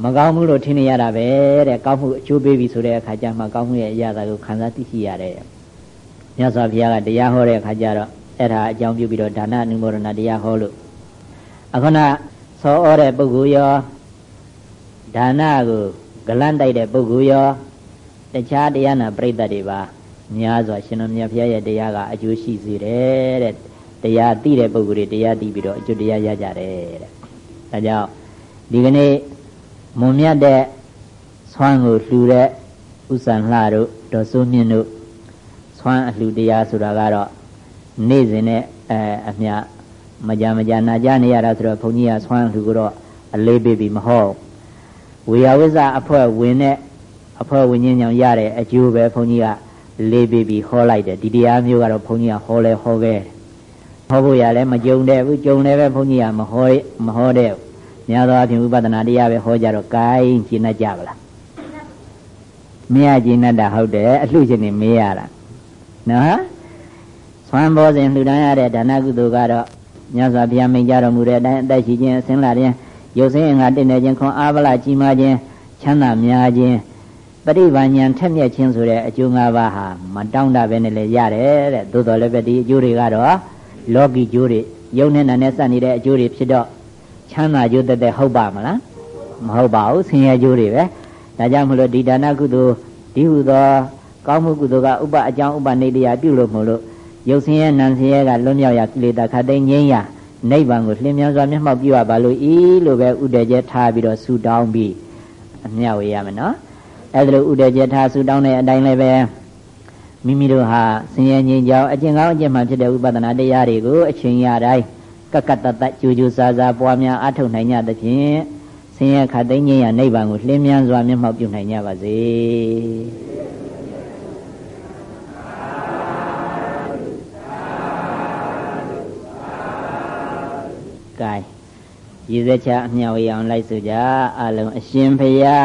မကောင်းမှုလို့ထင်နေရတာပဲတဲ့ကောင်းမှုအကျိုးပေးပြီဆိုတဲ့အခါကျမှကောင်းမှုရဲ့အရာကိုခံစားသိရှိရတယ်မြတ်စွာဘုရားကတရားဟောတဲ့အခါကျတော့အဲ့ဒါအကြောင်းပြုပြီးတော့ဒါနအနုမောဒနာတရားဟောလို့အခုနဆောဩတဲ့ပုဂ္ဂိုလ်ရောဒါနကိုဂလန့်တိုက်တဲ့ပုဂ္ဂိုလ်ရောတခြားတရားနာပြိတ္တတွေပါ များစွာရှင်တော်မြတ်ဘုရားရဲ့တရားကအကျိုးရှိစေတယ်တဲ့တရားသိတဲ့ပုဂ္ဂိုလ်တွေတရားသိပြီးတော့အကျိုးတရားရကြတယ်တဲ့ဒါကြောင့်ဒီကနေ့မွန်မြတ်တဲ့ဆွမ်းကိုလှူတဲ့ဥစ္စာလှတို့ဒေါ်စိုးမြင့်တို့ဆွမ်းအလှူတရားဆိုတာကတော့နေ့စဉ်နဲ့အဲအမြမကြမကြနာကြနေရတာဆိုတော့ဘုန်းကြီးကဆွမ်းလှူကိုတော့အလေးပေးပြီးမဟုတ်ဝေယဝိဇ္ဇအဖွဲ့ဝင်တဲ့အဖွဲ့ဝင်ချင်းကြောင့်ရတဲ့အကျိုးပဲဘုန်းကြီးက လေးပေးပြီးဟောလိုက်တယ်ဒီတရားမျိုးကတော့ဘုန်းကြီးကဟောလဲဟောခဲ့ဟောဖို့ရလဲမကြုံတဲ့ဘူးကြုံလည်းပဲဘုန်းကြီးကမဟောမဟောတဲ့များသောအားဖြင့်ဝိပဿနာတရားပဲဟောကြတော့ဂိုင်းကျင့်တတ်ကြပါလားမရကျင့်တတ်တာဟုတ်တယ်အလှရှင်နေမေးရတာနော်ဆွမ်းဘောစဉ်လှူဒန်းရတဲ့ဒါနကုသိုလ်ကတော့မြတ်စွာဘုရားမိန့်ကြတော်မူတဲ့အတိုင်းအသက်ရှိခြင်းအစင်းလာခြင်းရုပ်ဆင်းအင်္ဂါတည်နေခြင်းခွန်အားဗလာကြီးမားခြင်းချမ်းသာများခြင်း ပရိပါဉာဏ်ထက်မြက်ခြင်းဆိုတဲ့အကျိုး၅ပါးဟာမတောင်းတပဲနဲ့လည်းရတယ်တဲ့သို့တော်လည်းပဲဒီအကျိုးတွေကတော့လောကီကျိုးတွေယုံနဲ့နာနဲ့စပ်နေတဲ့အကျိုးတွေဖြစ်တော့ချမ်းသာကျိုးတက်တက်ဟုတ်ပါမလားမဟုတ်ပါဘူးဆင်းရဲကျိုးတွေပဲဒါကြောင့်မလို့ဒီဒါနကုသိုလ်ဒီဟုသောကောင်းမှုကုသိုလ်ကဥပအကြောင်းဥပနေတရားပြုလို့မလို့ရုပ်ဆင်းရဲနာမ်ဆင်းရဲကလွတ်မြောက်ရာကိလေသာခတ်သိမ်းငြိမ်းရာနိဗ္ဗာန်ကိုလျင်မြန်စွာမျက်မှောက်ပြုရပါလို့ဤလို့ပဲဥဒေကျထားပြီးတော့ဆူတောင်းပြီးအမျှဝေရမယ်နော် အဲ့ဒါလိုဥဒေကျထားဆူတောင်းတဲ့အတိုင်းလည်းပဲမိမိတို့ဟာဆင်းရဲငြိမ်းချောင်းအကျင့်ကောင်းအကျင့်မှန်ဖြစ်တဲ့ဥပဒနာတရားတွေကိုအချိန်ရတိုင်းကကတတကြူကြူစားစားပွားများအထုတ်နိုင်ကြသဖြင့်ဆင်းရဲခတ်သိမ်းခြင်းရနိဗ္ဗာန်ကိုလျင်မြန်စွာမျက်မှောက်ပြုနိုင်ကြပါစေကဲရည်စက်ချအမြောက်ရအောင်လိုက်ဆိုကြအလုံးအရှင်ဖရာ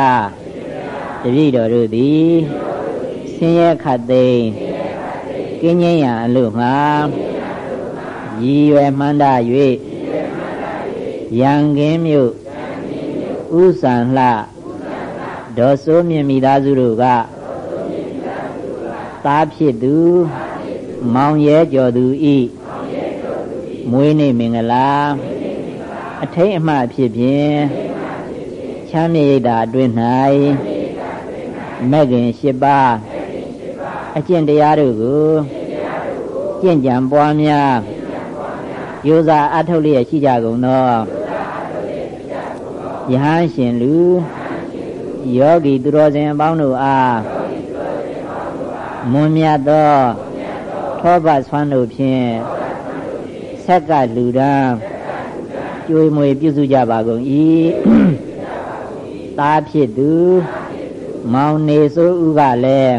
တပည့်တော်တို့သည်ဆင်းရဲခတ်သိမ်းကင်းငြိမ်းရာအလို့ငှာရည်ရွယ်မှန်းတ၍ရန်ကင်းမြို့ဥဆန်လှဒေါ်စိုးမြင့်မိသားစုတို့ကသားဖြစ်သူမောင်ရဲကျော်သူဤမွေးနေ့မင်္ဂလာအထိတ်အမှဖြစ်ဖြင့်ချမ်းမြေ့ရတာအတွင်း၌ မဂ္ဂင်၈ပါးအကျင့်တရားတို့ကိုကျင့်ကြံပွားများယုဇာအထုတ်လျက်ရှိကြကုန်သောယဟန်ရှင်လူယောဂီသူတော်စင်အပေါင်းတို့အားမွန်မြတ်သောထောပတ်ဆွမ်းတို့ဖြင့်ဆက်ကလူတန်းကျွေးမွေပြုစုကြပါကုန်၏သားဖြစ်သူ မောင်နေဆိုဥကလည်း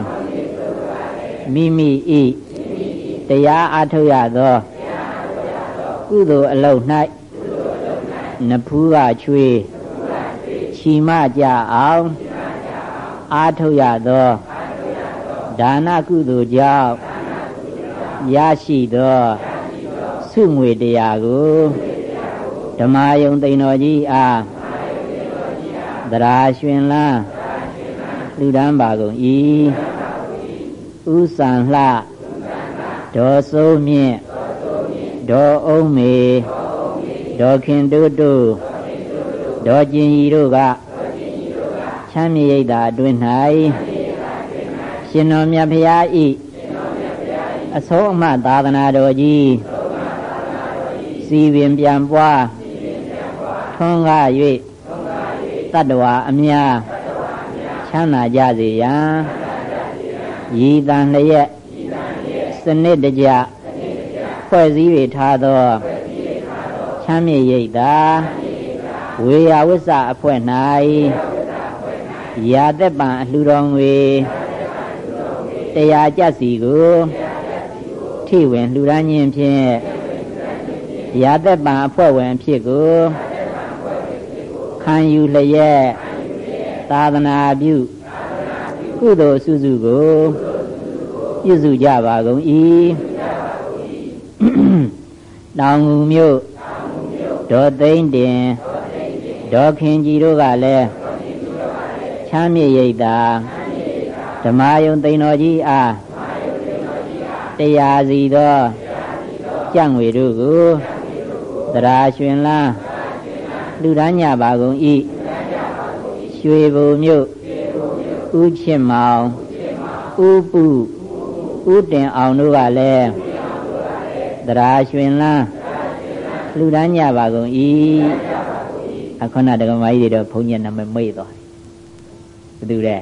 မိမိဤတရားအထုတ်ရသောကုသိုလ်အလုံး၌နဖူးကချွေချီမကြအောင်အာထုတ်ရသောဒါနကုသိုလ်ကြောင့်ရရှိသောဆုငွေတရားကိုဓမ္မယုံသိန်တော်ကြီးအားသရာရွှင်လန်း လူဒန်းပါကုန်၏ဥဆန်လှဒေါ်စိုးမြင့်ဒေါ်အုံးမေဒေါ်ခင်တုတုဒေါ်ကျင်ရီတို့ကချမ်းမြေရိတ်တာအတွင်း၌ရှင်တော်မြတ်ဖရာဤအဆုံးအမသာသနာတော်ကြီးစီပင်ပြန်ပွားထွန်းကား၍တတ္တဝါအများ ချမ်းသာကြစေရန်ရည်တန်လျက်စနစ်တကျဖွဲ့စည်း၍ထားသောချမ်းမြေရိတ်သာဝေယဝိဆအဖွဲ့၌ရာသက်ပံအလှတော်ငွေတရားကြစီကိုထိဝင်လှူဒန်းခြင်းဖြင့်ရာသက်ပံအဖွဲ့ဝင်ဖြစ်ကိုခံယူလျက် သာသနာပြုကုသိုလ်စုစုကိုပြုစုကြပါကုန်၏တောင်ငူမြို့ဒေါ်သိမ့်တင်ဒေါ်ခင်ကြီးတို့ကလည်းချမ်းမြေရိတ်တာဓမ္မယုံသိန်တော်ကြီးအားတရားစီသောကြံ့ငွေတို့ကိုသရာရှင်လန်းလူဒန်းညပါကုန်၏ ရွှေဘုံမြို့ဥချစ်မောင်ဥပုဥတင်အောင်တို့ကလည်းသရာရှင်လန်းလူဒန်းညပါကုန်၏အခဏဒကမကြီးတွေတော့ဘုန်းကြီးနာမည်မေ့သွားဘယ်သူလဲ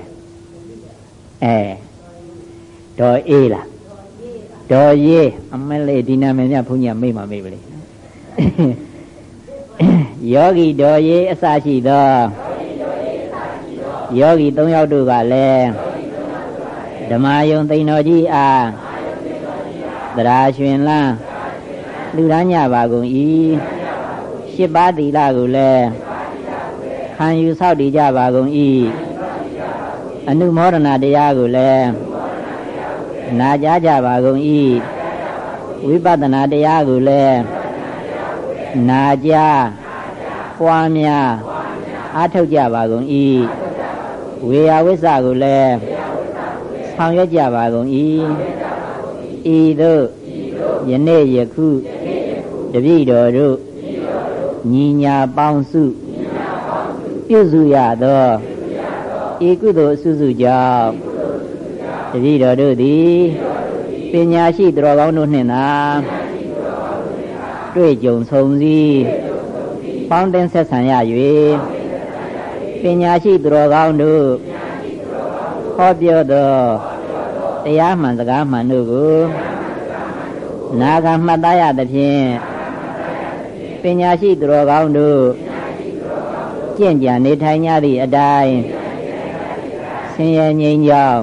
အဲဒေါ်အေးလားဒေါ်ရေးအမလေးဒီနာမည်မြဘုန်းကြီးမေ့မှာမေ့ပါလေယောဂီဒေါ်ရေးအစရှိသော ယောဂီ၃ယောက်တို့ကလည်းဓမ္မယုံသိန်တော်ကြီးအားသရာရွှင်လန်းလူရညပါကုန်၏ရှစ်ပါးသီလကိုလည်းခံယူဆောက်တည်ကြပါကုန်၏အနုမောဒနာတရားကိုလည်းနာကြားကြပါကုန်၏ဝိပဿနာတရားကိုလည်းနာကြားပွားများအားထုတ်ကြပါကုန်၏ ဝေယဝိစ္စကိုလည်းဆောင်ရွက်ကြပါကုန်၏ဤသို့ယနေ့ယခုတပည့်တော်တို့ညီညာပေါင်းစုပြုစုရသောဤကုသိုလ်အစုစုကြောင့်တပည့်တော်တို့သည်ပညာရှိတော်ကောင်းတို့နှင့်သာတွေ့ကြုံဆုံစည်းပေါင်းတင်ဆက်ဆံရ၍ ပညာရှိသူတော်ကောင်းတို့ဟောပြောသောတရားမှန်စကားမှန်တို့ကိုနာဂမှတ်သားရသဖြင့်ပညာရှိသူတော်ကောင်းတို့ကျင့်ကြံနေထိုင်ကြသည့်အတိုင်းဆင်းရဲငြိမ်းချမ်း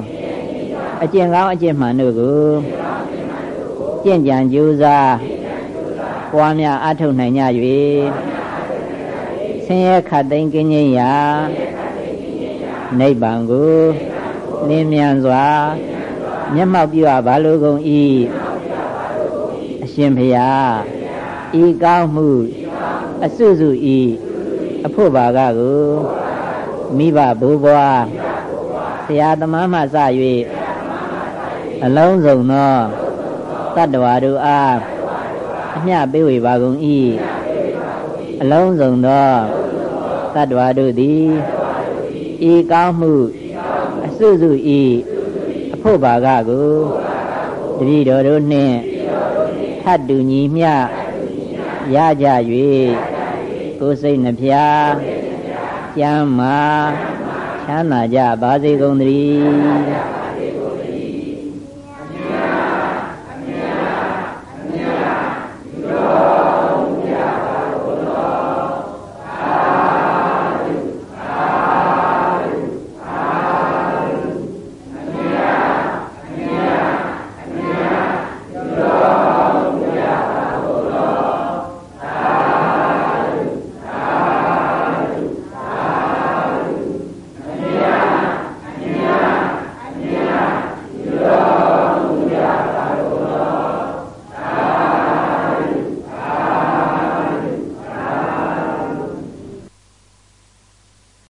အကျင့်ကောင်းအကျင့်မှန်တို့ကိုကျင့်ကြံကြိုးစားပွားများအားထုတ်နိုင်ကြ၍ ဆင်းရဲခတ်သိမ်းကင်းခြင်းရာနိဗ္ဗာန်ကိုလင်းမြန်စွာမျက်မှောက်ပြုအပ်ပါလိုကုန်၏အရှင်ဘုရားဤကောင်းမှုအစွစုဤအဖို့ဘာကကိုမိဘဘိုးဘွားဆရာသမားမှစ၍အလုံးစုံသောတတ္တဝါတို့အားအမျှပေးဝေပါကုန်၏ အလုံးစုံသောတ attva တို့သည်ဤကောင်းမှုအစွစုဤအဖို့ဘာကကိုတတိတော်တို့နှင့်ထတ်တူညီမျှရကြ၍ကိုယ်စိတ်နှဖျားကျမ်းမာချမ်းသာကြပါစေကုန်သတည်း